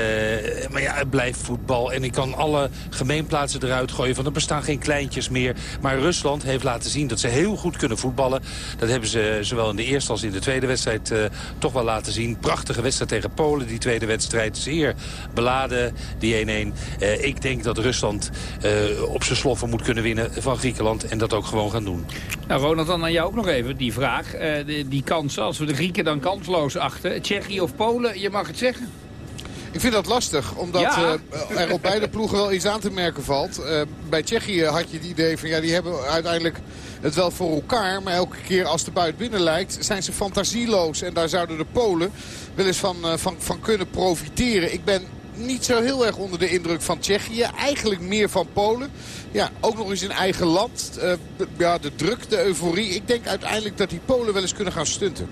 maar ja, het blijft voetbal. En ik kan alle gemeenplaatsen eruit gooien. Van er bestaan geen kleintjes meer. Maar Rusland heeft laten zien dat ze heel goed kunnen voetballen. Dat hebben ze zowel in de eerste als in de tweede wedstrijd uh, toch wel laten zien. Prachtige wedstrijd tegen Polen, die tweede wedstrijd. Zeer beladen, die 1-1. ik denk dat Rusland op zijn sloffen moet kunnen winnen van Griekenland. En dat ook gewoon gaan doen. Nou, Ronald, dan aan jou ook nog even die vraag. Uh, die, die kansen, als we de Grieken dan kansloos achten. Tsjechië of Polen, je mag het zeggen. Ik vind dat lastig, omdat ja. uh, er op beide ploegen wel iets aan te merken valt. Uh, bij Tsjechië had je het idee van, ja, die hebben uiteindelijk het wel voor elkaar. Maar elke keer als de buit binnen lijkt, zijn ze fantasieloos. En daar zouden de Polen wel eens van, van, van kunnen profiteren. Ik ben niet zo heel erg onder de indruk van Tsjechië. Eigenlijk meer van Polen. Ja, ook nog eens in eigen land. Uh, ja, de druk, de euforie. Ik denk uiteindelijk dat die Polen wel eens kunnen gaan stunten.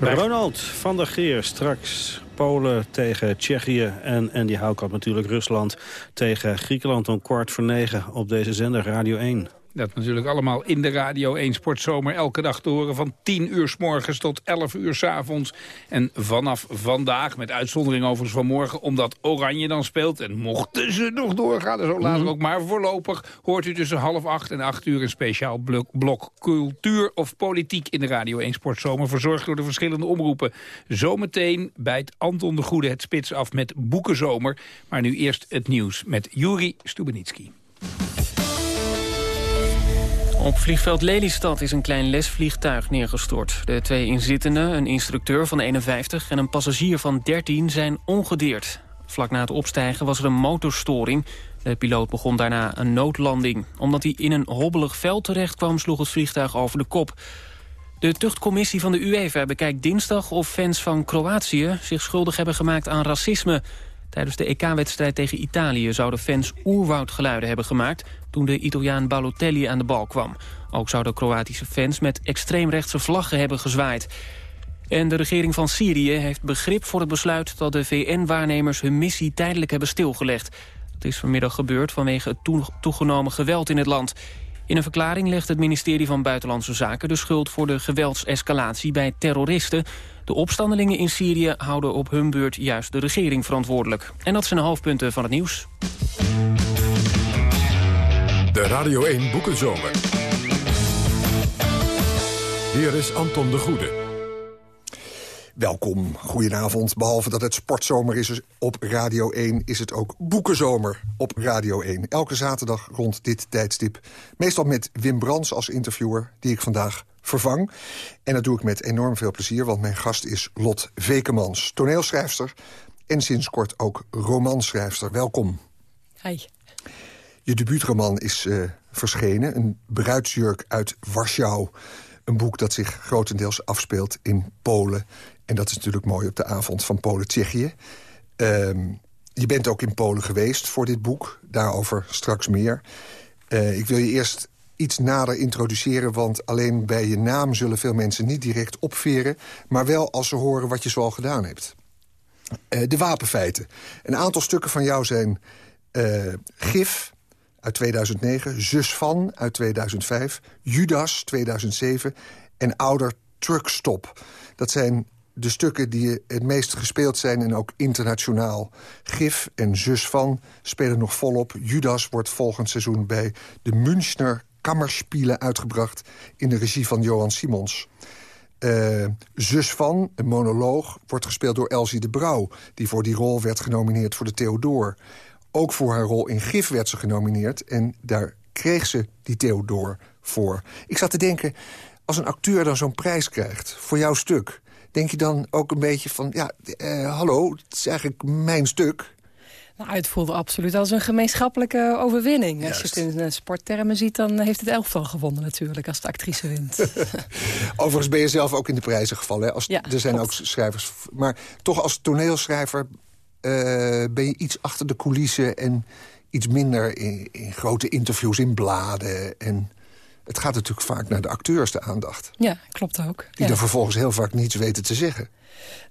Ronald van der Geer straks Polen tegen Tsjechië en Andy Houkant natuurlijk Rusland tegen Griekenland om kwart voor negen op deze zender Radio 1. Dat natuurlijk allemaal in de Radio 1 Sportzomer elke dag te horen... van 10 uur s morgens tot 11 uur s avonds. En vanaf vandaag, met uitzondering overigens van morgen... omdat Oranje dan speelt en mochten ze nog doorgaan... zo later mhm. ook maar voorlopig... hoort u tussen half acht en acht uur een speciaal blok, blok cultuur of politiek... in de Radio 1 Sportzomer, verzorgd door de verschillende omroepen. Zometeen bijt Anton de Goede het spits af met Boekenzomer. Maar nu eerst het nieuws met Juri Stubenitski. Op vliegveld Lelystad is een klein lesvliegtuig neergestort. De twee inzittenden, een instructeur van 51 en een passagier van 13, zijn ongedeerd. Vlak na het opstijgen was er een motorstoring. De piloot begon daarna een noodlanding. Omdat hij in een hobbelig veld terecht kwam, sloeg het vliegtuig over de kop. De tuchtcommissie van de UEFA bekijkt dinsdag of fans van Kroatië... zich schuldig hebben gemaakt aan racisme. Tijdens de EK-wedstrijd tegen Italië zouden fans oerwoudgeluiden hebben gemaakt... toen de Italiaan Balotelli aan de bal kwam. Ook zouden Kroatische fans met extreemrechtse vlaggen hebben gezwaaid. En de regering van Syrië heeft begrip voor het besluit... dat de VN-waarnemers hun missie tijdelijk hebben stilgelegd. Dat is vanmiddag gebeurd vanwege het toegenomen geweld in het land. In een verklaring legt het ministerie van Buitenlandse Zaken de schuld voor de geweldsescalatie bij terroristen. De opstandelingen in Syrië houden op hun beurt juist de regering verantwoordelijk. En dat zijn de hoofdpunten van het nieuws. De Radio 1 Boekenzomer. Hier is Anton de Goede. Welkom, goedenavond. Behalve dat het sportzomer is op Radio 1... is het ook boekenzomer op Radio 1. Elke zaterdag rond dit tijdstip. Meestal met Wim Brands als interviewer, die ik vandaag vervang. En dat doe ik met enorm veel plezier, want mijn gast is Lot Vekemans. Toneelschrijfster en sinds kort ook romanschrijfster. Welkom. Hi. Je debuutroman is uh, verschenen, een bruidsjurk uit Warschau... Een boek dat zich grotendeels afspeelt in Polen. En dat is natuurlijk mooi op de avond van Polen-Tsjechië. Ehm, je bent ook in Polen geweest voor dit boek. Daarover straks meer. Uh, ik wil je eerst iets nader introduceren... want alleen bij je naam zullen veel mensen niet direct opveren... maar wel als ze horen wat je zoal gedaan hebt. Uh, de wapenfeiten. Een aantal stukken van jou zijn uh, Gif uit 2009... Zus van uit 2005, Judas 2007 en Ouder Truckstop. Dat zijn de stukken die het meest gespeeld zijn en ook internationaal. Gif en Zus van spelen nog volop. Judas wordt volgend seizoen bij de Münchner Kammerspielen uitgebracht... in de regie van Johan Simons. Uh, Zus van, een monoloog, wordt gespeeld door Elsie de Brouw... die voor die rol werd genomineerd voor de Theodor. Ook voor haar rol in Gif werd ze genomineerd... en daar kreeg ze die Theodor voor. Ik zat te denken, als een acteur dan zo'n prijs krijgt voor jouw stuk denk je dan ook een beetje van... ja, uh, hallo, het is eigenlijk mijn stuk... Nou, het voelde absoluut als een gemeenschappelijke overwinning. Als je het in eh, sporttermen ziet, dan heeft het elftal gewonnen natuurlijk... als de actrice wint. Overigens ben je zelf ook in de prijzen gevallen. Hè? Als, ja, er zijn ook schrijvers... Maar toch als toneelschrijver uh, ben je iets achter de coulissen... en iets minder in, in grote interviews in bladen... en het gaat natuurlijk vaak naar de acteurs, de aandacht. Ja, klopt ook. Die ja. er vervolgens heel vaak niets weten te zeggen.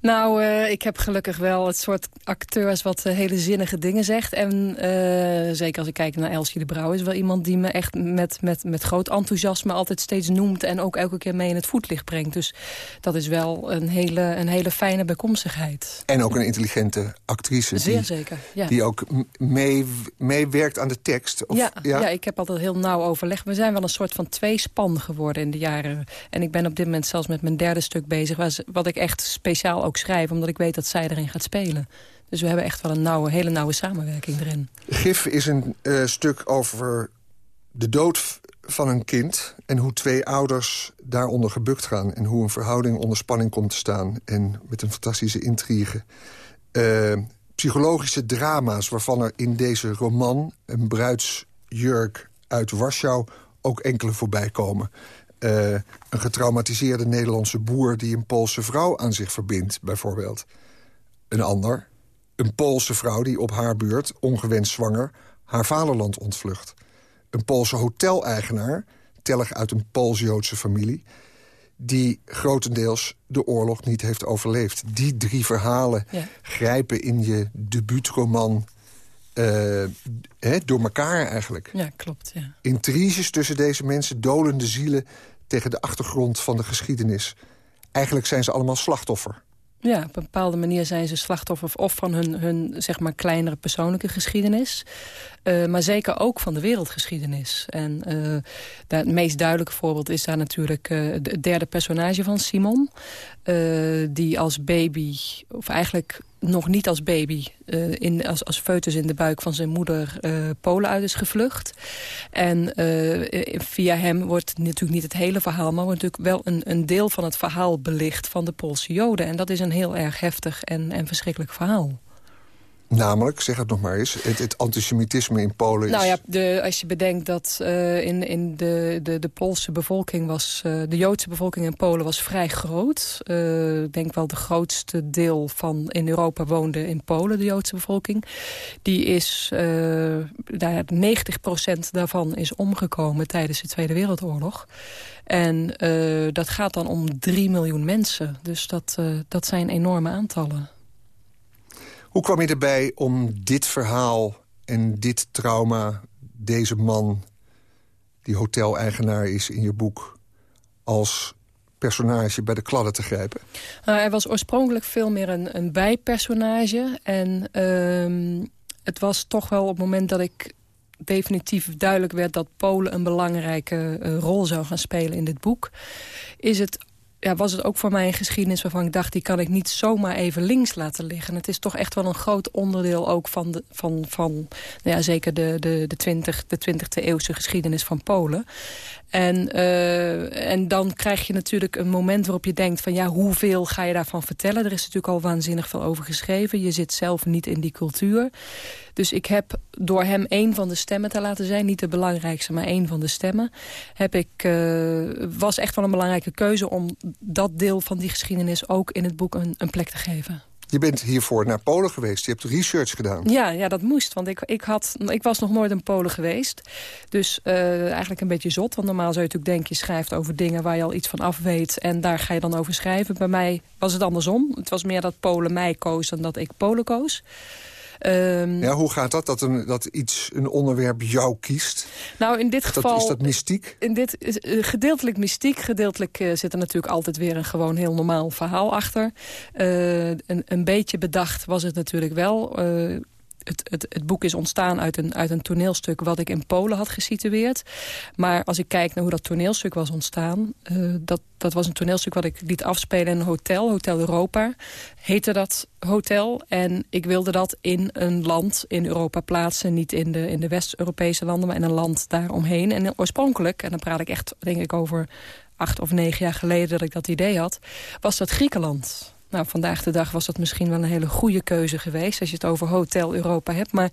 Nou, uh, ik heb gelukkig wel het soort acteurs wat uh, hele zinnige dingen zegt. En uh, zeker als ik kijk naar Elsie de Brouw... is wel iemand die me echt met, met, met groot enthousiasme altijd steeds noemt... en ook elke keer mee in het voetlicht brengt. Dus dat is wel een hele, een hele fijne bijkomstigheid. En ook een intelligente actrice. Zeer die, zeker, ja. Die ook meewerkt mee aan de tekst. Of, ja, ja? ja, ik heb altijd heel nauw overleg. We zijn wel een soort van tweespan geworden in de jaren. En ik ben op dit moment zelfs met mijn derde stuk bezig... wat ik echt speciaal ook schrijven, omdat ik weet dat zij erin gaat spelen. Dus we hebben echt wel een nauwe, hele nauwe samenwerking erin. Gif is een uh, stuk over de dood van een kind... en hoe twee ouders daaronder gebukt gaan... en hoe een verhouding onder spanning komt te staan... en met een fantastische intrigue. Uh, psychologische drama's waarvan er in deze roman... een bruidsjurk uit Warschau ook enkele voorbij komen. Uh, een getraumatiseerde Nederlandse boer die een Poolse vrouw aan zich verbindt, bijvoorbeeld. Een ander, een Poolse vrouw die op haar beurt, ongewenst zwanger, haar vaderland ontvlucht. Een Poolse hoteleigenaar, tellig uit een Pools-Joodse familie... die grotendeels de oorlog niet heeft overleefd. Die drie verhalen ja. grijpen in je debuutroman uh, he, door elkaar eigenlijk. Ja, klopt. Ja. Intriges tussen deze mensen, dolende zielen... tegen de achtergrond van de geschiedenis. Eigenlijk zijn ze allemaal slachtoffer. Ja, op een bepaalde manier zijn ze slachtoffer of van hun, hun zeg maar, kleinere persoonlijke geschiedenis. Uh, maar zeker ook van de wereldgeschiedenis. En uh, het meest duidelijke voorbeeld is daar natuurlijk uh, het derde personage van Simon. die als baby, of eigenlijk nog niet als baby, uh, in, als, als foetus in de buik van zijn moeder uh, Polen uit is gevlucht. En uh, via hem wordt natuurlijk niet het hele verhaal... maar wordt natuurlijk wel een, een deel van het verhaal belicht van de Poolse Joden. En dat is een heel erg heftig en, en verschrikkelijk verhaal. Namelijk, zeg het nog maar eens, het, het antisemitisme in Polen is... Nou ja, de, als je bedenkt dat uh, in, in de, de, de Poolse bevolking was... Uh, de Joodse bevolking in Polen was vrij groot. Uh, ik denk wel de grootste deel van in Europa woonde in Polen, de Joodse bevolking. Die is, daar 90% daarvan is omgekomen tijdens de Tweede Wereldoorlog. En dat gaat dan om 3 miljoen mensen. Dus dat, dat zijn enorme aantallen. Hoe kwam je erbij om dit verhaal en dit trauma, deze man... die hoteleigenaar is in je boek... als personage bij de kladden te grijpen? Nou, hij was oorspronkelijk veel meer een, een bijpersonage. En ehm, het was toch wel op het moment dat ik definitief duidelijk werd... dat Polen een belangrijke uh, rol zou gaan spelen in dit boek... is het ja, was het ook voor mij een geschiedenis waarvan ik dacht... die kan ik niet zomaar even links laten liggen. Het is toch echt wel een groot onderdeel ook van, de, van, van nou ja, zeker de, de, de, 20, de 20e eeuwse geschiedenis van Polen. En, uh, en dan krijg je natuurlijk een moment waarop je denkt van... ja, hoeveel ga je daarvan vertellen? Er is natuurlijk al waanzinnig veel over geschreven. Je zit zelf niet in die cultuur. Dus ik heb door hem één van de stemmen te laten zijn... niet de belangrijkste, maar één van de stemmen... Heb ik, uh, was echt wel een belangrijke keuze om dat deel van die geschiedenis... ook in het boek een, een plek te geven. Je bent hiervoor naar Polen geweest. Je hebt research gedaan. Ja, ja dat moest. Want ik, ik, had, ik was nog nooit in Polen geweest. Dus uh, eigenlijk een beetje zot. Want normaal zou je natuurlijk denken... je schrijft over dingen waar je al iets van af weet... en daar ga je dan over schrijven. Bij mij was het andersom. Het was meer dat Polen mij koos dan dat ik Polen koos. Um, ja, hoe gaat dat? Dat, een, dat iets, een onderwerp jou kiest? Nou, in dit is geval... Dat, is dat mystiek? In dit, uh, gedeeltelijk mystiek. Gedeeltelijk uh, zit er natuurlijk altijd weer een gewoon heel normaal verhaal achter. Uh, een, een beetje bedacht was het natuurlijk wel het, het, het, boek is ontstaan uit een, uit een toneelstuk wat ik in Polen had gesitueerd. Maar als ik kijk naar hoe dat toneelstuk was ontstaan... Uh, dat, dat was een toneelstuk wat ik liet afspelen in een hotel, Hotel Europa. Heette dat hotel. En ik wilde dat in een land in Europa plaatsen. Niet in de, in de West-Europese landen, maar in een land daaromheen. En oorspronkelijk, en dan praat ik echt denk ik over acht of negen jaar geleden dat ik dat idee had... was dat Griekenland. Nou, vandaag de dag was dat misschien wel een hele goede keuze geweest... als je het over Hotel Europa hebt. Maar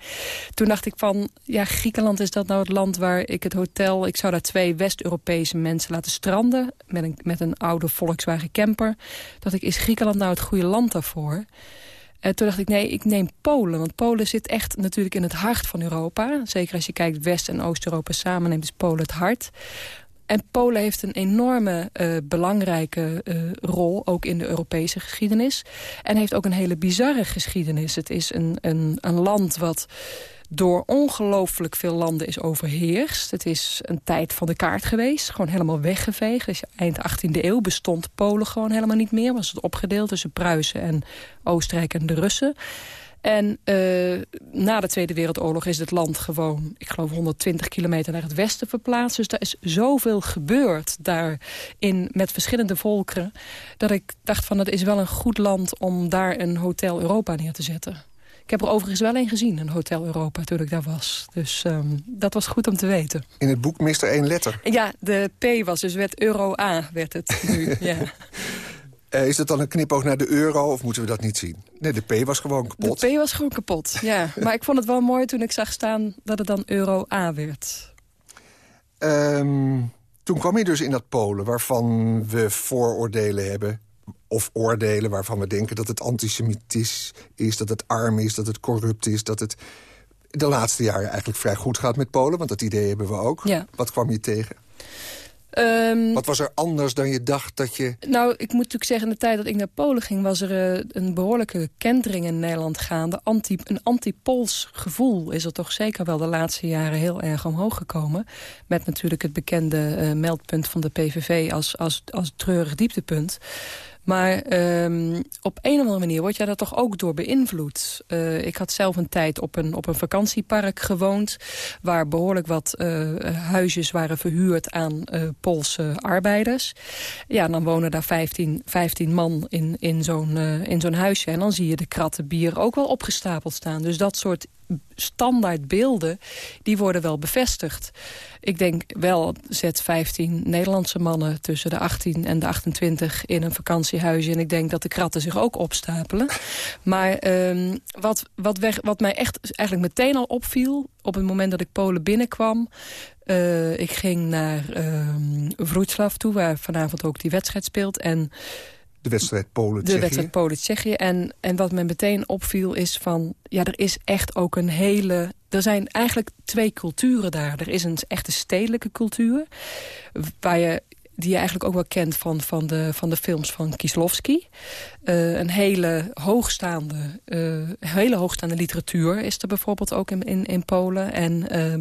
toen dacht ik van, ja, Griekenland is dat nou het land waar ik het hotel... ik zou daar twee West-Europese mensen laten stranden... Met een, met een oude Volkswagen camper. Dat ik, is Griekenland nou het goede land daarvoor? En toen dacht ik, nee, ik neem Polen. Want Polen zit echt natuurlijk in het hart van Europa. Zeker als je kijkt West- en Oost-Europa samen neemt is Polen het hart. En Polen heeft een enorme uh, belangrijke uh, rol, ook in de Europese geschiedenis. En heeft ook een hele bizarre geschiedenis. Het is een, een, een land wat door ongelooflijk veel landen is overheerst. Het is een tijd van de kaart geweest, gewoon helemaal weggeveegd. Dus eind 18e eeuw bestond Polen gewoon helemaal niet meer. Was het opgedeeld tussen Pruisen en Oostenrijk en de Russen. En uh, na de Tweede Wereldoorlog is het land gewoon, ik geloof 120 kilometer naar het westen verplaatst. Dus daar is zoveel gebeurd daarin met verschillende volkeren. Dat ik dacht van het is wel een goed land om daar een Hotel Europa neer te zetten. Ik heb er overigens wel een gezien, een Hotel Europa, toen ik daar was. Dus um, dat was goed om te weten. In het boek mist er één letter. Ja, de P was dus werd Euro A, werd het nu. ja. Uh, is dat dan een knipoog naar de euro of moeten we dat niet zien? Nee, de P was gewoon kapot. De P was gewoon kapot, ja. maar ik vond het wel mooi toen ik zag staan dat het dan euro A werd. Um, toen kwam je dus in dat Polen waarvan we vooroordelen hebben... of oordelen waarvan we denken dat het antisemitisch is... dat het arm is, dat het corrupt is, dat het de laatste jaren eigenlijk vrij goed gaat met Polen. Want dat idee hebben we ook. Ja. Wat kwam je tegen? Um, Wat was er anders dan je dacht dat je... Nou, ik moet natuurlijk zeggen, in de tijd dat ik naar Polen ging... was er uh, een behoorlijke kentering in Nederland gaande. Anti, een anti-Pools gevoel is er toch zeker wel de laatste jaren heel erg omhoog gekomen. Met natuurlijk het bekende uh, meldpunt van de PVV als, als, als treurig dieptepunt. Maar um, op een of andere manier word jij daar toch ook door beïnvloed. Uh, ik had zelf een tijd op een, op een vakantiepark gewoond... waar behoorlijk wat uh, huisjes waren verhuurd aan uh, Poolse arbeiders. Ja, dan wonen daar 15, 15 man in, in zo'n in zo'n huisje. En dan zie je de kratten bier ook wel opgestapeld staan. Dus dat soort standaard beelden, die worden wel bevestigd. Ik denk wel, zet 15 Nederlandse mannen tussen de 18 en de 28 in een vakantiehuisje. En ik denk dat de kratten zich ook opstapelen. Maar um, wat, wat, weg, wat mij echt eigenlijk meteen al opviel, op het moment dat ik Polen binnenkwam... Uh, ik ging naar uh, Wrocław toe, waar vanavond ook die wedstrijd speelt. En de wedstrijd Polen-Tsjechië. De wedstrijd Polen-Tsjechië. En, en wat me meteen opviel is van... ja, er is echt ook een hele... Er zijn eigenlijk twee culturen daar. Er is een echte stedelijke cultuur... waar je die je eigenlijk ook wel kent van, van, de, van de films van Kieslowski. Uh, een hele hoogstaande, uh, hele hoogstaande literatuur is er bijvoorbeeld ook in, in, in Polen. En, uh,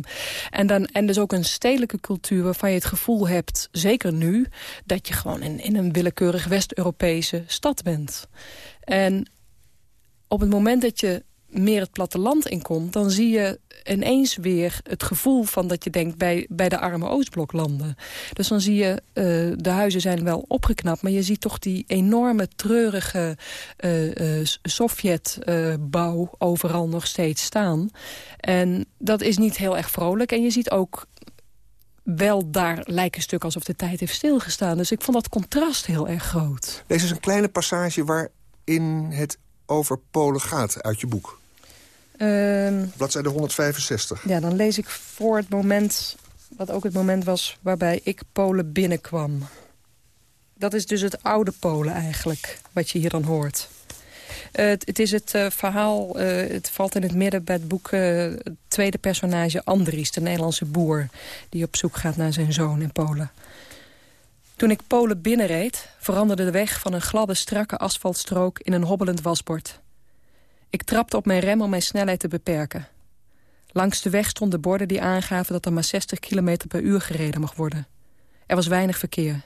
en, dan, en dus ook een stedelijke cultuur waarvan je het gevoel hebt, zeker nu... dat je gewoon in, in een willekeurig West-Europese stad bent. En op het moment dat je meer het platteland inkomt... dan zie je ineens weer het gevoel van dat je denkt bij, bij de arme Oostbloklanden. Dus dan zie je, uh, de huizen zijn wel opgeknapt... maar je ziet toch die enorme treurige uh, uh, Sovjetbouw overal nog steeds staan. En dat is niet heel erg vrolijk. En je ziet ook wel daar lijkt een stuk alsof de tijd heeft stilgestaan. Dus ik vond dat contrast heel erg groot. Deze is een kleine passage waarin het over Polen gaat uit je boek. Uh, Bladzijde 165. Ja, dan lees ik voor het moment... wat ook het moment was waarbij ik Polen binnenkwam. Dat is dus het oude Polen eigenlijk, wat je hier dan hoort. Uh, het, het, is het uh, verhaal, uh, het valt in het midden bij het boek... het tweede personage Andries, de Nederlandse boer... die op zoek gaat naar zijn zoon in Polen. Toen ik Polen binnenreed, veranderde de weg van een gladde, strakke asfaltstrook... in een hobbelend wasbord. Ik trapte op mijn rem om mijn snelheid te beperken. Langs de weg stonden borden die aangaven dat er maar 60 km per uur gereden mag worden. Er was weinig verkeer.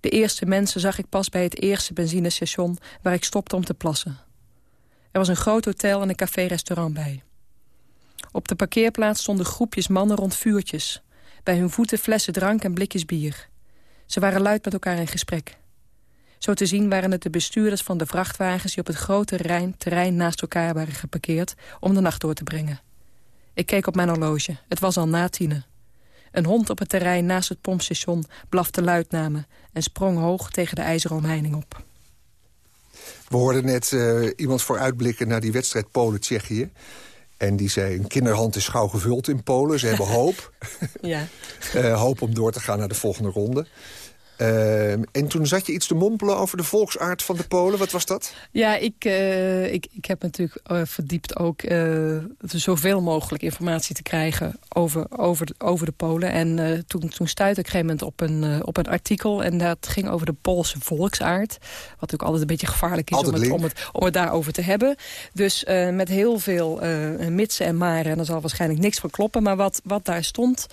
De eerste mensen zag ik pas bij het eerste benzinestation waar ik stopte om te plassen. Er was een groot hotel en een café-restaurant bij. Op de parkeerplaats stonden groepjes mannen rond vuurtjes. Bij hun voeten flessen drank en blikjes bier. Ze waren luid met elkaar in gesprek. Zo te zien waren het de bestuurders van de vrachtwagens... die op het grote Rijn terrein naast elkaar waren geparkeerd... om de nacht door te brengen. Ik keek op mijn horloge. Het was al na tienen. Een hond op het terrein naast het pompstation blafte luidnamen... en sprong hoog tegen de ijzeren omheining op. We hoorden net uh, iemand vooruitblikken naar die wedstrijd Polen-Tsjechië. En die zei, een kinderhand is gauw gevuld in Polen. Ze hebben hoop. ja. uh, hoop om door te gaan naar de volgende ronde. Uh, en toen zat je iets te mompelen over de volksaard van de Polen. Wat was dat? Ja, ik, uh, ik, ik heb natuurlijk uh, verdiept ook zoveel mogelijk informatie te krijgen over, over, de, over de Polen. En toen, toen stuitte ik op een gegeven moment op een, op een artikel. En dat ging over de Poolse volksaard. Wat natuurlijk altijd een beetje gevaarlijk is om het, om het, om, het, daarover te hebben. Dus met heel veel mitsen en maren. En daar zal waarschijnlijk niks van kloppen. Maar wat, wat daar stond...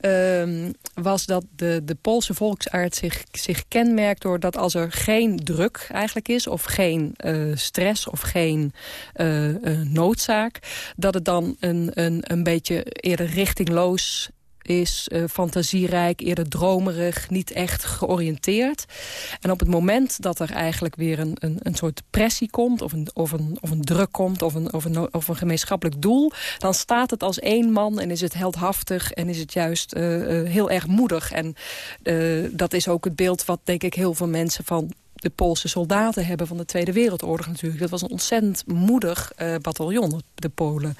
Ehm, was dat de, de Poolse volksaard zich, zich kenmerkt doordat als er geen druk eigenlijk is... of geen uh, stress of geen uh, uh, noodzaak... dat het dan een, een, een beetje eerder richtingloos is uh, fantasierijk, eerder dromerig, niet echt georiënteerd. En op het moment dat er eigenlijk weer een, een, een soort pressie komt... Of een, of, een, of een druk komt, of een, of, een, of een gemeenschappelijk doel... dan staat het als één man en is het heldhaftig... en is het juist uh, uh, heel erg moedig. En dat is ook het beeld wat, denk ik, heel veel mensen van de Poolse soldaten hebben van de Tweede Wereldoorlog natuurlijk. Dat was een ontzettend moedig uh, bataljon, de Polen.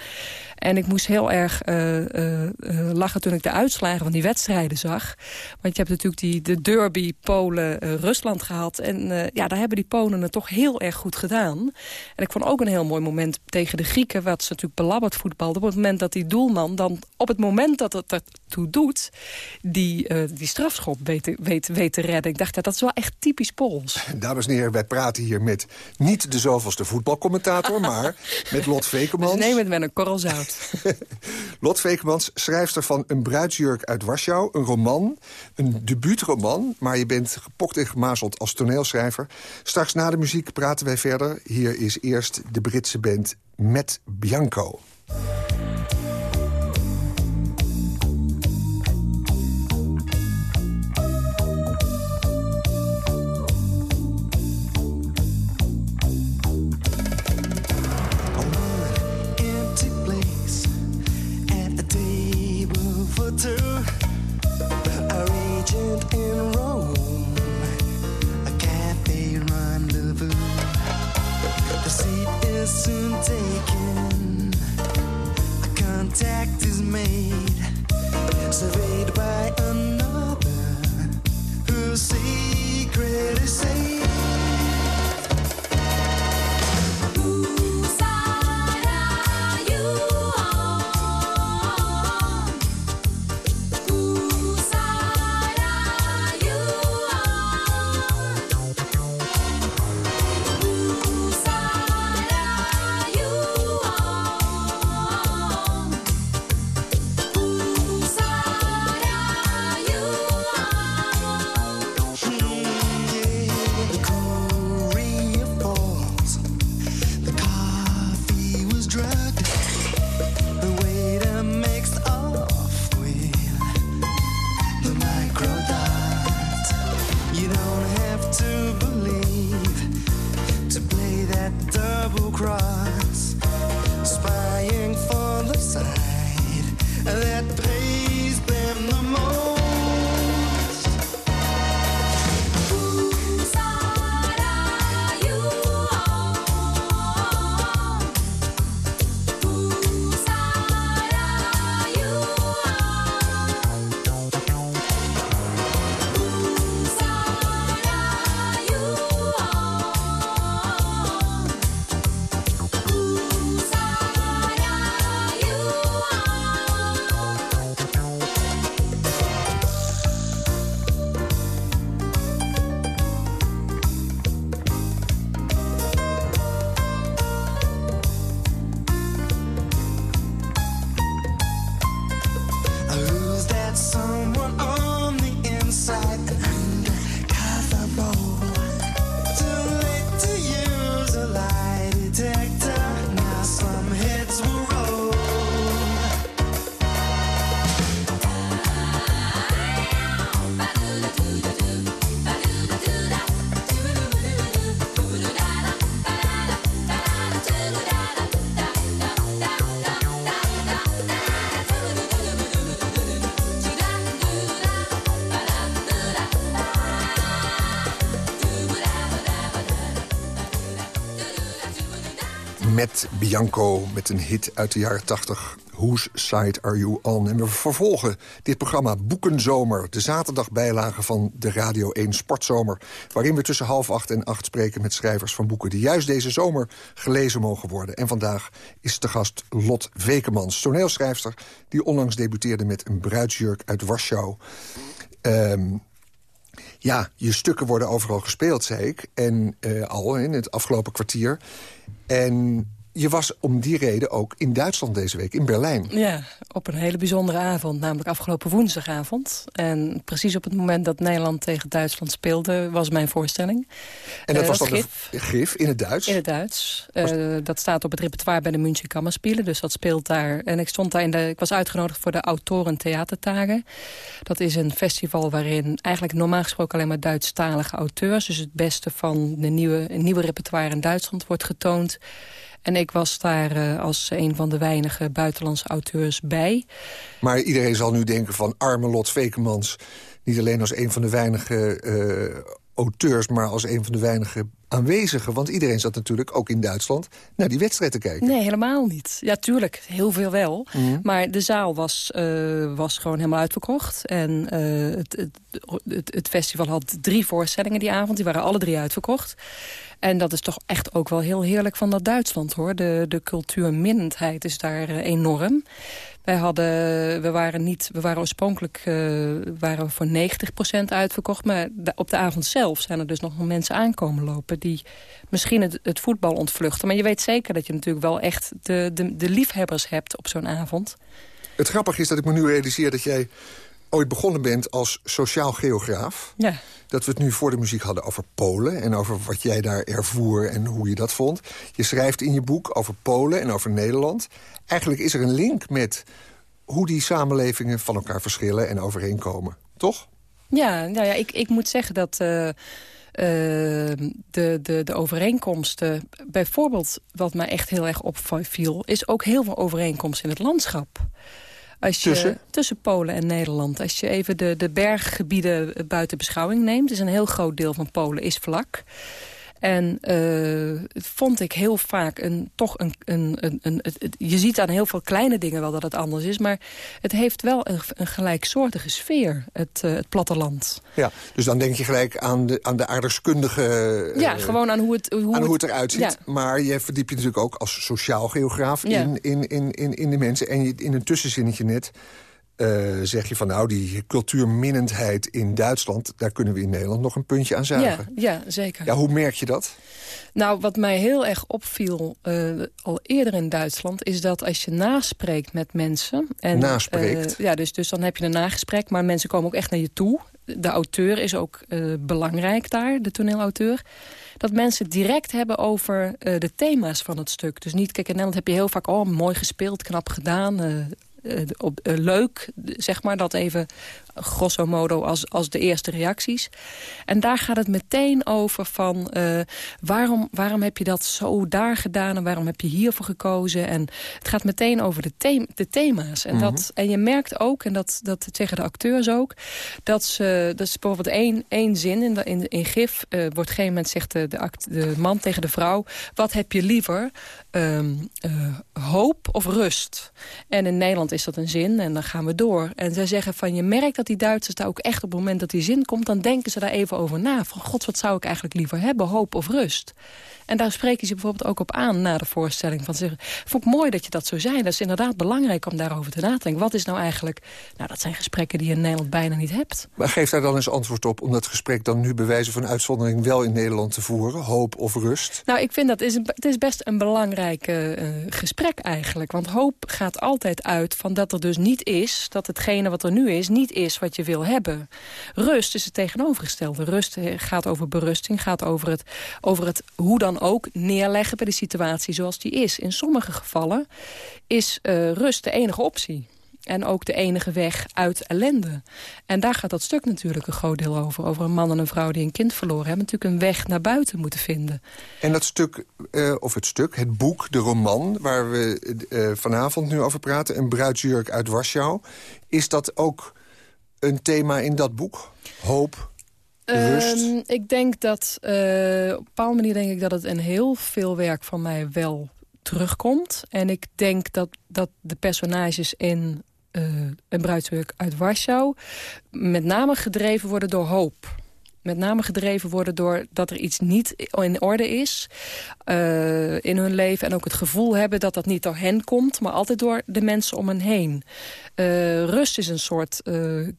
En ik moest heel erg uh, uh, lachen toen ik de uitslagen van die wedstrijden zag. Want je hebt natuurlijk die, de derby Polen-Rusland gehad. En ja, daar hebben die Polen het toch heel erg goed gedaan. En ik vond ook een heel mooi moment tegen de Grieken... wat ze natuurlijk belabberd voetbal. Op het moment dat die doelman dan, op het moment dat het ertoe doet... die, die strafschop weet, weet, weet te redden. Ik dacht, ja, dat is wel echt typisch Pools. Dames en heren, wij praten hier met niet de zoveelste voetbalcommentator... maar met Lot Vekemans. Dus neem het met een korrel zout. Lot Vekemans, schrijfster van Een bruidsjurk uit Warschau. Een roman, een debuutroman, maar je bent gepokt en gemazeld als toneelschrijver. Straks na de muziek praten wij verder. Hier is eerst de Britse band Met Bianco. Bianco, met een hit uit de jaren 80. Whose Side Are You On? En we vervolgen dit programma Boekenzomer. De zaterdagbijlage van de Radio 1 Sportzomer. Waarin we tussen half acht en acht spreken met schrijvers van boeken... die juist deze zomer gelezen mogen worden. En vandaag is te gast Lot Wekemans, toneelschrijfster... die onlangs debuteerde met een bruidsjurk uit Warschau. Ehm, ja, je stukken worden overal gespeeld, zei ik. En eh, al in het afgelopen kwartier. En je was om die reden ook in Duitsland deze week, in Berlijn. Ja, op een hele bijzondere avond, namelijk afgelopen woensdagavond. En precies op het moment dat Nederland tegen Duitsland speelde, was mijn voorstelling. En dat Eh, was dan een gif in het Duits? In het Duits. Eh, dat staat op het repertoire bij de München Kammerspielen. Dus dat speelt daar. En ik, stond daar in de, ik was uitgenodigd voor de Autoren Theatertagen. Dat is een festival waarin eigenlijk normaal gesproken alleen maar Duitsstalige auteurs... dus het beste van de nieuwe, nieuwe repertoire in Duitsland wordt getoond. En ik was daar eh, als een van de weinige buitenlandse auteurs bij. Maar iedereen zal nu denken van arme Lot Vekemans... niet alleen als een van de weinige eh, auteurs... maar als een van de weinige aanwezigen. Want iedereen zat natuurlijk, ook in Duitsland... naar die wedstrijd te kijken. Nee, helemaal niet. Ja, tuurlijk. Heel veel wel. Mhm. Maar de zaal was, eh, was gewoon helemaal uitverkocht. En het, het, het, het festival had drie voorstellingen die avond. Die waren alle drie uitverkocht. En dat is toch echt ook wel heel heerlijk van dat Duitsland, hoor. De, de cultuurminnendheid is daar eh, enorm. Wij hadden, we waren niet, we waren oorspronkelijk eh, waren we voor 90% uitverkocht. Maar op de avond zelf zijn er dus nog mensen aankomen lopen... die misschien het, het voetbal ontvluchten. Maar je weet zeker dat je natuurlijk wel echt de, de, de liefhebbers hebt op zo'n avond. Het grappige is dat ik me nu realiseer dat jij ooit begonnen bent als sociaal geograaf. Ja. Dat we het nu voor de muziek hadden over Polen... en over wat jij daar ervoer en hoe je dat vond. Je schrijft in je boek over Polen en over Nederland. Eigenlijk is er een link met hoe die samenlevingen van elkaar verschillen en overeenkomen. Toch? Ja, nou ja ik, ik moet zeggen dat eh, eh, de, de, de overeenkomsten... bijvoorbeeld wat mij echt heel erg opviel... is ook heel veel overeenkomsten in het landschap. Als je, Tussen? Tussen Polen en Nederland. Als je even de, de berggebieden buiten beschouwing neemt... is een heel groot deel van Polen is vlak. En eh, vond ik heel vaak een, toch een... een, een, een het- het- je ziet aan heel veel kleine dingen wel dat het anders is... maar het heeft wel een, een gelijksoortige sfeer, het, eh, het platteland. Ja, dus dan denk je gelijk aan de, aan de aardrijkskundige... eh, ja, gewoon aan hoe het, hoe aan hoe het eruit ziet. Ja. Maar je verdiep je natuurlijk ook als sociaal geograaf Ja. in, in, in, in, in de mensen. En je, in een tussenzinnetje net eh, zeg je van... nou, die cultuurminnendheid in Duitsland... daar kunnen we in Nederland nog een puntje aan ja, zuigen. ja, zeker. Ja, hoe merk je dat? Nou, wat mij heel erg opviel eh, al eerder in Duitsland... is dat als je naspreekt met mensen... En, Naspreekt? eh, ja, dus, dus dan heb je een nagesprek, maar mensen komen ook echt naar je toe. De auteur is ook belangrijk daar, de toneelauteur. Dat mensen het direct hebben over de thema's van het stuk. Dus niet, kijk, in Nederland heb je heel vaak... oh, mooi gespeeld, knap gedaan... op, eh, leuk, zeg maar, dat even grosso modo als, als de eerste reacties. En daar gaat het meteen over van... eh, waarom, waarom heb je dat zo daar gedaan en waarom heb je hiervoor gekozen? En het gaat meteen over de, the de thema's. En, dat, Mhm. en je merkt ook, en dat, dat zeggen de acteurs ook... dat ze, dat is bijvoorbeeld één, één zin in, in, in GIF... eh, wordt op een gegeven moment zegt de, de, act, de man tegen de vrouw... wat heb je liever, Ehm, eh, hoop of rust? En in Nederland is dat een zin en dan gaan we door. En zij zeggen van, je merkt dat die Duitsers daar ook echt op het moment dat die zin komt... dan denken ze daar even over na. Van, god, wat zou ik eigenlijk liever hebben, hoop of rust? En daar spreken ze bijvoorbeeld ook op aan na de voorstelling. Van zeggen, vond ik mooi dat je dat zo zei. Dat is inderdaad belangrijk om daarover te nadenken. Wat is nou eigenlijk... Nou, dat zijn gesprekken die je in Nederland bijna niet hebt. Maar geef daar dan eens antwoord op om dat gesprek dan nu bij wijze van uitzondering wel in Nederland te voeren. Hoop of rust. Nou, ik vind dat is een, het is best een belangrijk eh, gesprek eigenlijk. Want hoop gaat altijd uit van dat er dus niet is... dat hetgene wat er nu is, niet is wat je wil hebben. Rust is het tegenovergestelde. Rust eh, gaat over berusting, gaat over het, over het hoe dan ook neerleggen... bij de situatie zoals die is. In sommige gevallen is eh, rust de enige optie. En ook de enige weg uit ellende. En daar gaat dat stuk natuurlijk een groot deel over. Over een man en een vrouw die een kind verloren hebben. Natuurlijk een weg naar buiten moeten vinden. En dat stuk, eh, of het stuk, het boek, de roman... waar we vanavond nu over praten, een bruidsjurk uit Warschau... is dat ook een thema in dat boek? Hoop? Ehm, ik denk dat, eh, op een bepaalde manier denk ik dat het in heel veel werk van mij wel terugkomt. En ik denk dat, dat de personages in eh, een bruidswerk uit Warschau... met name gedreven worden door hoop. Met name gedreven worden door dat er iets niet in orde is eh, in hun leven. En ook het gevoel hebben dat dat niet door hen komt, maar altijd door de mensen om hen heen. Eh, rust is een soort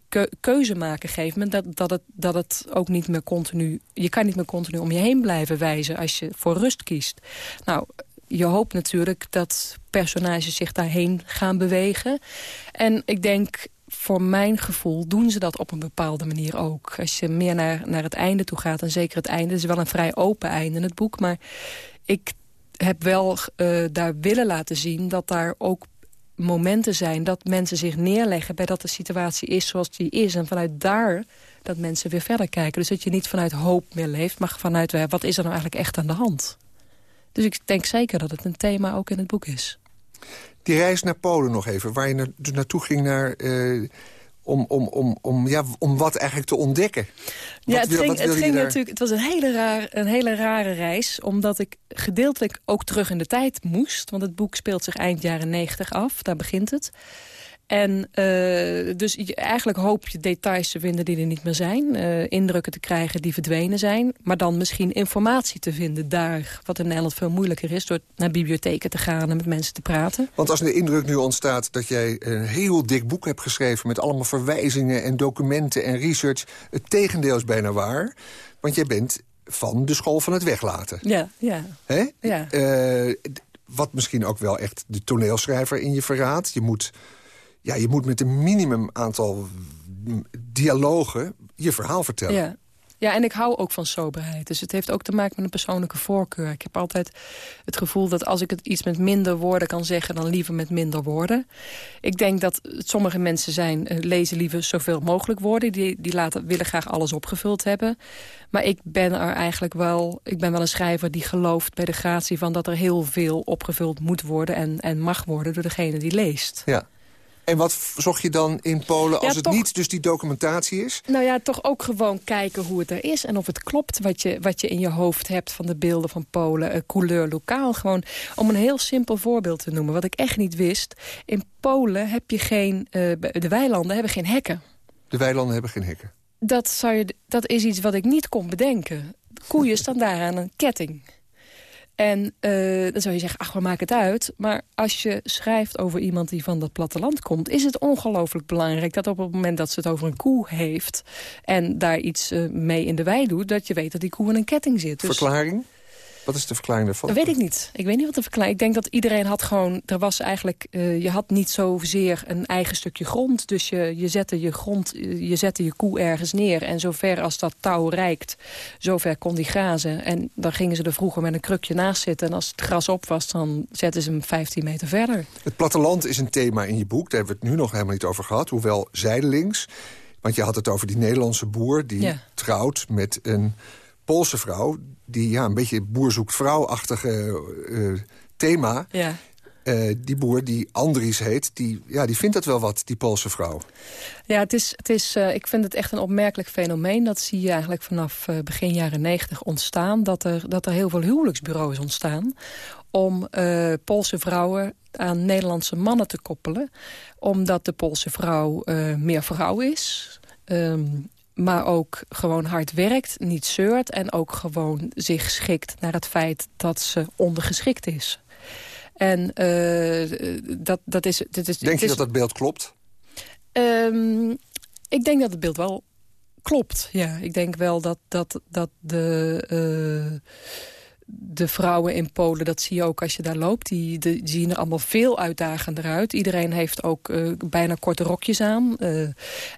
keu- keuze maken. Dat, dat, het, dat het ook niet meer continu... Je kan niet meer continu om je heen blijven wijzen als je voor rust kiest. Nou, je hoopt natuurlijk dat personages zich daarheen gaan bewegen. En ik denk, voor mijn gevoel doen ze dat op een bepaalde manier ook. Als je meer naar, naar het einde toe gaat, en zeker het einde... is wel een vrij open einde in het boek, maar ik heb wel eh, daar willen laten zien... dat daar ook momenten zijn dat mensen zich neerleggen... bij dat de situatie is zoals die is. En vanuit daar dat mensen weer verder kijken. Dus dat je niet vanuit hoop meer leeft, maar vanuit... eh, wat is er nou eigenlijk echt aan de hand? Dus ik denk zeker dat het een thema ook in het boek is. Die reis naar Polen nog even, waar je na- dus naartoe ging naar, eh, om, om, om, om, ja, om wat eigenlijk te ontdekken. Ja, Wat het ging, het, daar- natuurlijk, het was een hele, raar, een hele rare reis. Omdat ik gedeeltelijk ook terug in de tijd moest. Want het boek speelt zich eind jaren negentig af. Daar begint het. En eh, dus je, eigenlijk hoop je details te vinden die er niet meer zijn. eh, indrukken te krijgen die verdwenen zijn. Maar dan misschien informatie te vinden daar. Wat in Nederland veel moeilijker is. Door naar bibliotheken te gaan en met mensen te praten. Want als de indruk nu ontstaat dat jij een heel dik boek hebt geschreven... met allemaal verwijzingen en documenten en research... het tegendeel is bijna waar. Want jij bent van de school van het weglaten. Ja, ja. Hè? Ja. Eh, wat misschien ook wel echt de toneelschrijver in je verraadt. Je moet, ja, je moet met een minimum aantal dialogen je verhaal vertellen. Ja. Ja, en ik hou ook van soberheid. Dus het heeft ook te maken met een persoonlijke voorkeur. Ik heb altijd het gevoel dat als ik het iets met minder woorden kan zeggen... dan liever met minder woorden. Ik denk dat sommige mensen zijn, eh, lezen liever zoveel mogelijk woorden. Die, die laten, willen graag alles opgevuld hebben. Maar ik ben er eigenlijk wel... Ik ben wel een schrijver die gelooft bij de gratie van... dat er heel veel opgevuld moet worden en, en mag worden door degene die leest. Ja. En wat zocht je dan in Polen als Ja, het toch- niet dus die documentatie is? Nou ja, toch ook gewoon kijken hoe het er is. En of het klopt wat je, wat je in je hoofd hebt van de beelden van Polen. Uh, couleur lokaal. Gewoon om een heel simpel voorbeeld te noemen. Wat ik echt niet wist. In Polen heb je geen... eh, de weilanden hebben geen hekken. De weilanden hebben geen hekken. Dat, zou je, dat is iets wat ik niet kon bedenken. Koeien staan daar aan een ketting. En eh, dan zou je zeggen, ach, we maken het uit. Maar als je schrijft over iemand die van dat platteland komt... is het ongelooflijk belangrijk dat op het moment dat ze het over een koe heeft... en daar iets eh, mee in de wei doet... dat je weet dat die koe in een ketting zit. Dus, Verklaring? Wat is de verklaring daarvan? dat weet ik niet. Ik weet niet wat de verklaring. Ik denk dat iedereen had gewoon... Er was eigenlijk... eh, je had niet zozeer een eigen stukje grond. Dus je, je, zette je, grond, eh, je zette je koe ergens neer. En zover als dat touw reikt, zover kon die grazen. En dan gingen ze er vroeger met een krukje naast zitten. En als het gras op was, dan zetten ze hem 15 meter verder. Het platteland is een thema in je boek. Daar hebben we het nu nog helemaal niet over gehad. Hoewel zijdelings. Want je had het over die Nederlandse boer die Ja. trouwt met een Poolse vrouw... die ja, een beetje boer zoekt vrouw-achtige eh, thema... Ja. Eh, die boer die Andries heet, die, ja, die vindt dat wel wat, die Poolse vrouw. Ja, het is, het is, eh, ik vind het echt een opmerkelijk fenomeen. Dat zie je eigenlijk vanaf eh, begin jaren negentig ontstaan. Dat er, dat er heel veel huwelijksbureaus ontstaan... om eh, Poolse vrouwen aan Nederlandse mannen te koppelen. Omdat de Poolse vrouw eh, meer vrouw is... Ehm, maar ook gewoon hard werkt, niet zeurt... en ook gewoon zich schikt naar het feit dat ze ondergeschikt is. En eh, dat, dat is... Dit is Denk je is- dat dat beeld klopt? Ehm, ik denk dat het beeld wel klopt. Ja, ik denk wel dat, dat, dat de, eh, de vrouwen in Polen, dat zie je ook als je daar loopt... die, die zien er allemaal veel uitdagender uit. Iedereen heeft ook eh, bijna korte rokjes aan. eh,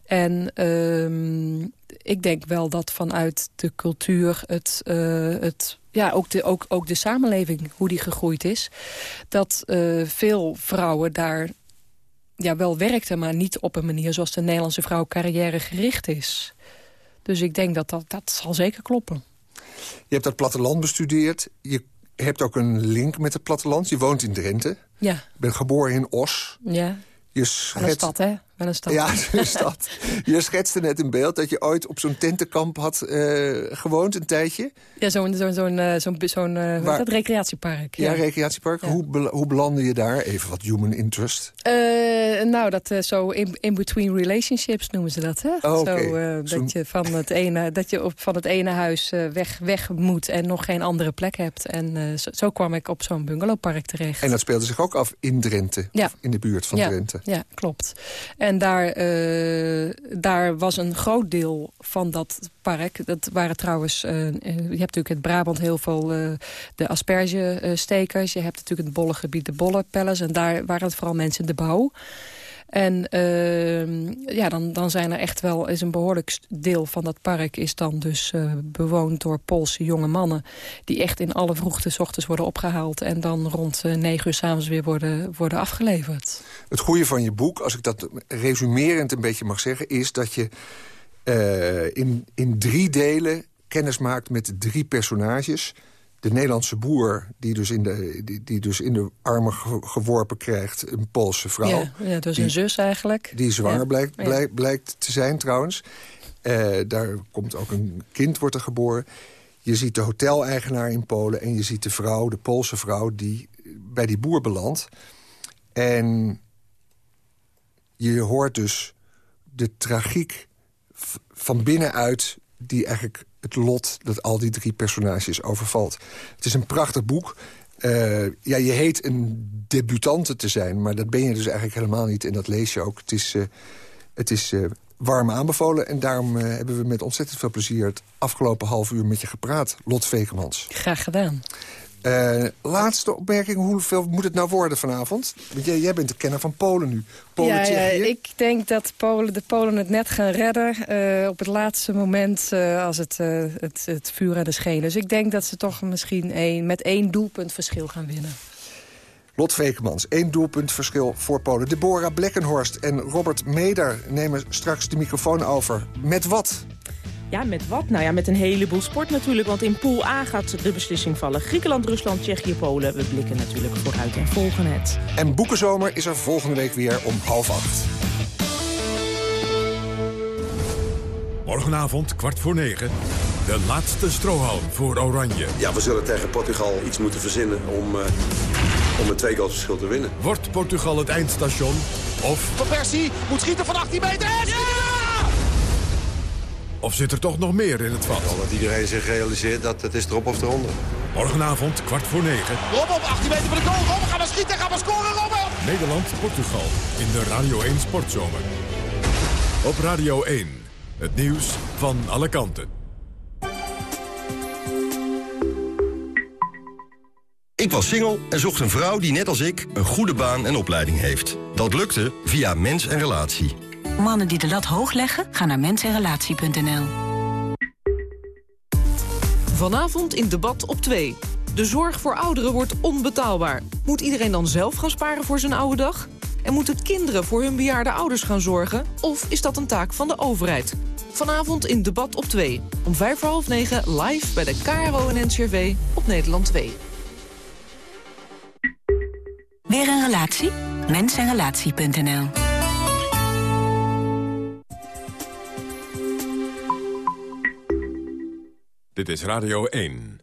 en ehm, ik denk wel dat vanuit de cultuur het... eh, het ja, ook de, ook, ook de samenleving, hoe die gegroeid is... dat veel vrouwen daar ja, wel werkte, maar niet op een manier zoals de Nederlandse vrouw carrièregericht is. Dus ik denk dat dat, dat zal zeker kloppen. Je hebt dat platteland bestudeerd. Je hebt ook een link met het platteland. Je woont in Drenthe. Ja, Je bent geboren in Os. ja. Je schetst... stad, hè? Wel een stad. Ja, een stad. Je schetste net in beeld dat je ooit op zo'n tentenkamp had eh, gewoond een tijdje. Ja, zo'n zo'n zo'n eh, zo'n zo'n eh, recreatiepark. Ja, recreatiepark. Hoe, hoe belandde je daar? Even wat human interest. Nou, dat zo in, in between relationships noemen ze dat, hè? Oh. Zo, dat je van het ene, dat je op, van het ene huis weg, weg moet en nog geen andere plek hebt. En zo, zo kwam ik op zo'n bungalowpark terecht. En dat speelde zich ook af in Drenthe. Ja. In de buurt van Drenthe. Ja, klopt. En daar, eh, daar was een groot deel van dat park. Dat waren trouwens, eh, eh, je hebt natuurlijk in Brabant heel veel de aspergestekers. Je hebt natuurlijk het bolle gebied, de bollenpellets. En daar waren het vooral mensen in de bouw. En eh, ja, dan, dan zijn er echt wel, is een behoorlijk deel van dat park is dan dus eh, bewoond door Poolse jonge mannen. Die echt in alle vroegte ochtends worden opgehaald. En dan rond eh, negen uur s'avonds weer worden, worden afgeleverd. Het goede van je boek, als ik dat resumerend een beetje mag zeggen... is dat je eh, in, in drie delen kennis maakt met drie personages. De Nederlandse boer, die dus in de, die, die dus in de armen ge- geworpen krijgt... een Poolse vrouw. Ja, ja, dus die, een zus eigenlijk. Die zwanger Ja. blijkt, blijkt, blijkt te zijn trouwens. Eh, daar komt ook een kind wordt er geboren. Je ziet de hoteleigenaar in Polen en je ziet de vrouw, de Poolse vrouw... die bij die boer belandt. En je hoort dus de tragiek van binnenuit... die eigenlijk het lot dat al die drie personages overvalt. Het is een prachtig boek. Eh, ja, je heet een debutante te zijn, maar dat ben je dus eigenlijk helemaal niet. En dat lees je ook. Het is, eh, het is eh, warm aanbevolen. En daarom hebben we met ontzettend veel plezier... het afgelopen half uur met je gepraat, Lot Vekemans. Graag gedaan. Eh, laatste opmerking, hoeveel moet het nou worden vanavond? Want jij, jij bent de kenner van Polen nu. Polen, ja, ja, Tsjechië. ik denk dat Polen, de Polen het net gaan redden eh, op het laatste moment eh, als het, eh, het, het vuur aan de schenen. Dus ik denk dat ze toch misschien met één doelpunt verschil gaan winnen. Lot Vekemans, één doelpunt verschil voor Polen. Deborah Blekkenhorst en Robert Meder nemen straks de microfoon over. Met wat? Ja, met wat? Nou ja, met een heleboel sport natuurlijk. Want in Pool A gaat de beslissing vallen. Griekenland, Rusland, Tsjechië, Polen. We blikken natuurlijk vooruit en volgen het. En Boekenzomer is er volgende week weer om half acht. Morgenavond, kwart voor negen. De laatste strohalm voor Oranje. Ja, we zullen tegen Portugal iets moeten verzinnen om, eh, om een twee goals verschil te winnen. Wordt Portugal het eindstation? Of, Van Persie moet schieten van 18 meter. Ja! Of zit er toch nog meer in het vat? Dat iedereen zich realiseert dat het is erop of eronder. Morgenavond, kwart voor negen. Robben op 18 meter van de goal. Robben, gaan we schieten, gaan we scoren, Robben! Nederland-Portugal in de Radio 1 Sportzomer. Op Radio 1, het nieuws van alle kanten. Ik was single en zocht een vrouw die net als ik een goede baan en opleiding heeft. Dat lukte via Mens en Relatie. Mannen die de lat hoog leggen, gaan naar mensenrelatie.nl. Vanavond in debat op 2. De zorg voor ouderen wordt onbetaalbaar. Moet iedereen dan zelf gaan sparen voor zijn oude dag? En moeten kinderen voor hun bejaarde ouders gaan zorgen? Of is dat een taak van de overheid? Vanavond in Debat op 2. Om vijf voor half negen live bij de KRO en NCRV op Nederland 2. Weer een relatie? Mensenrelatie.nl Dit is Radio 1.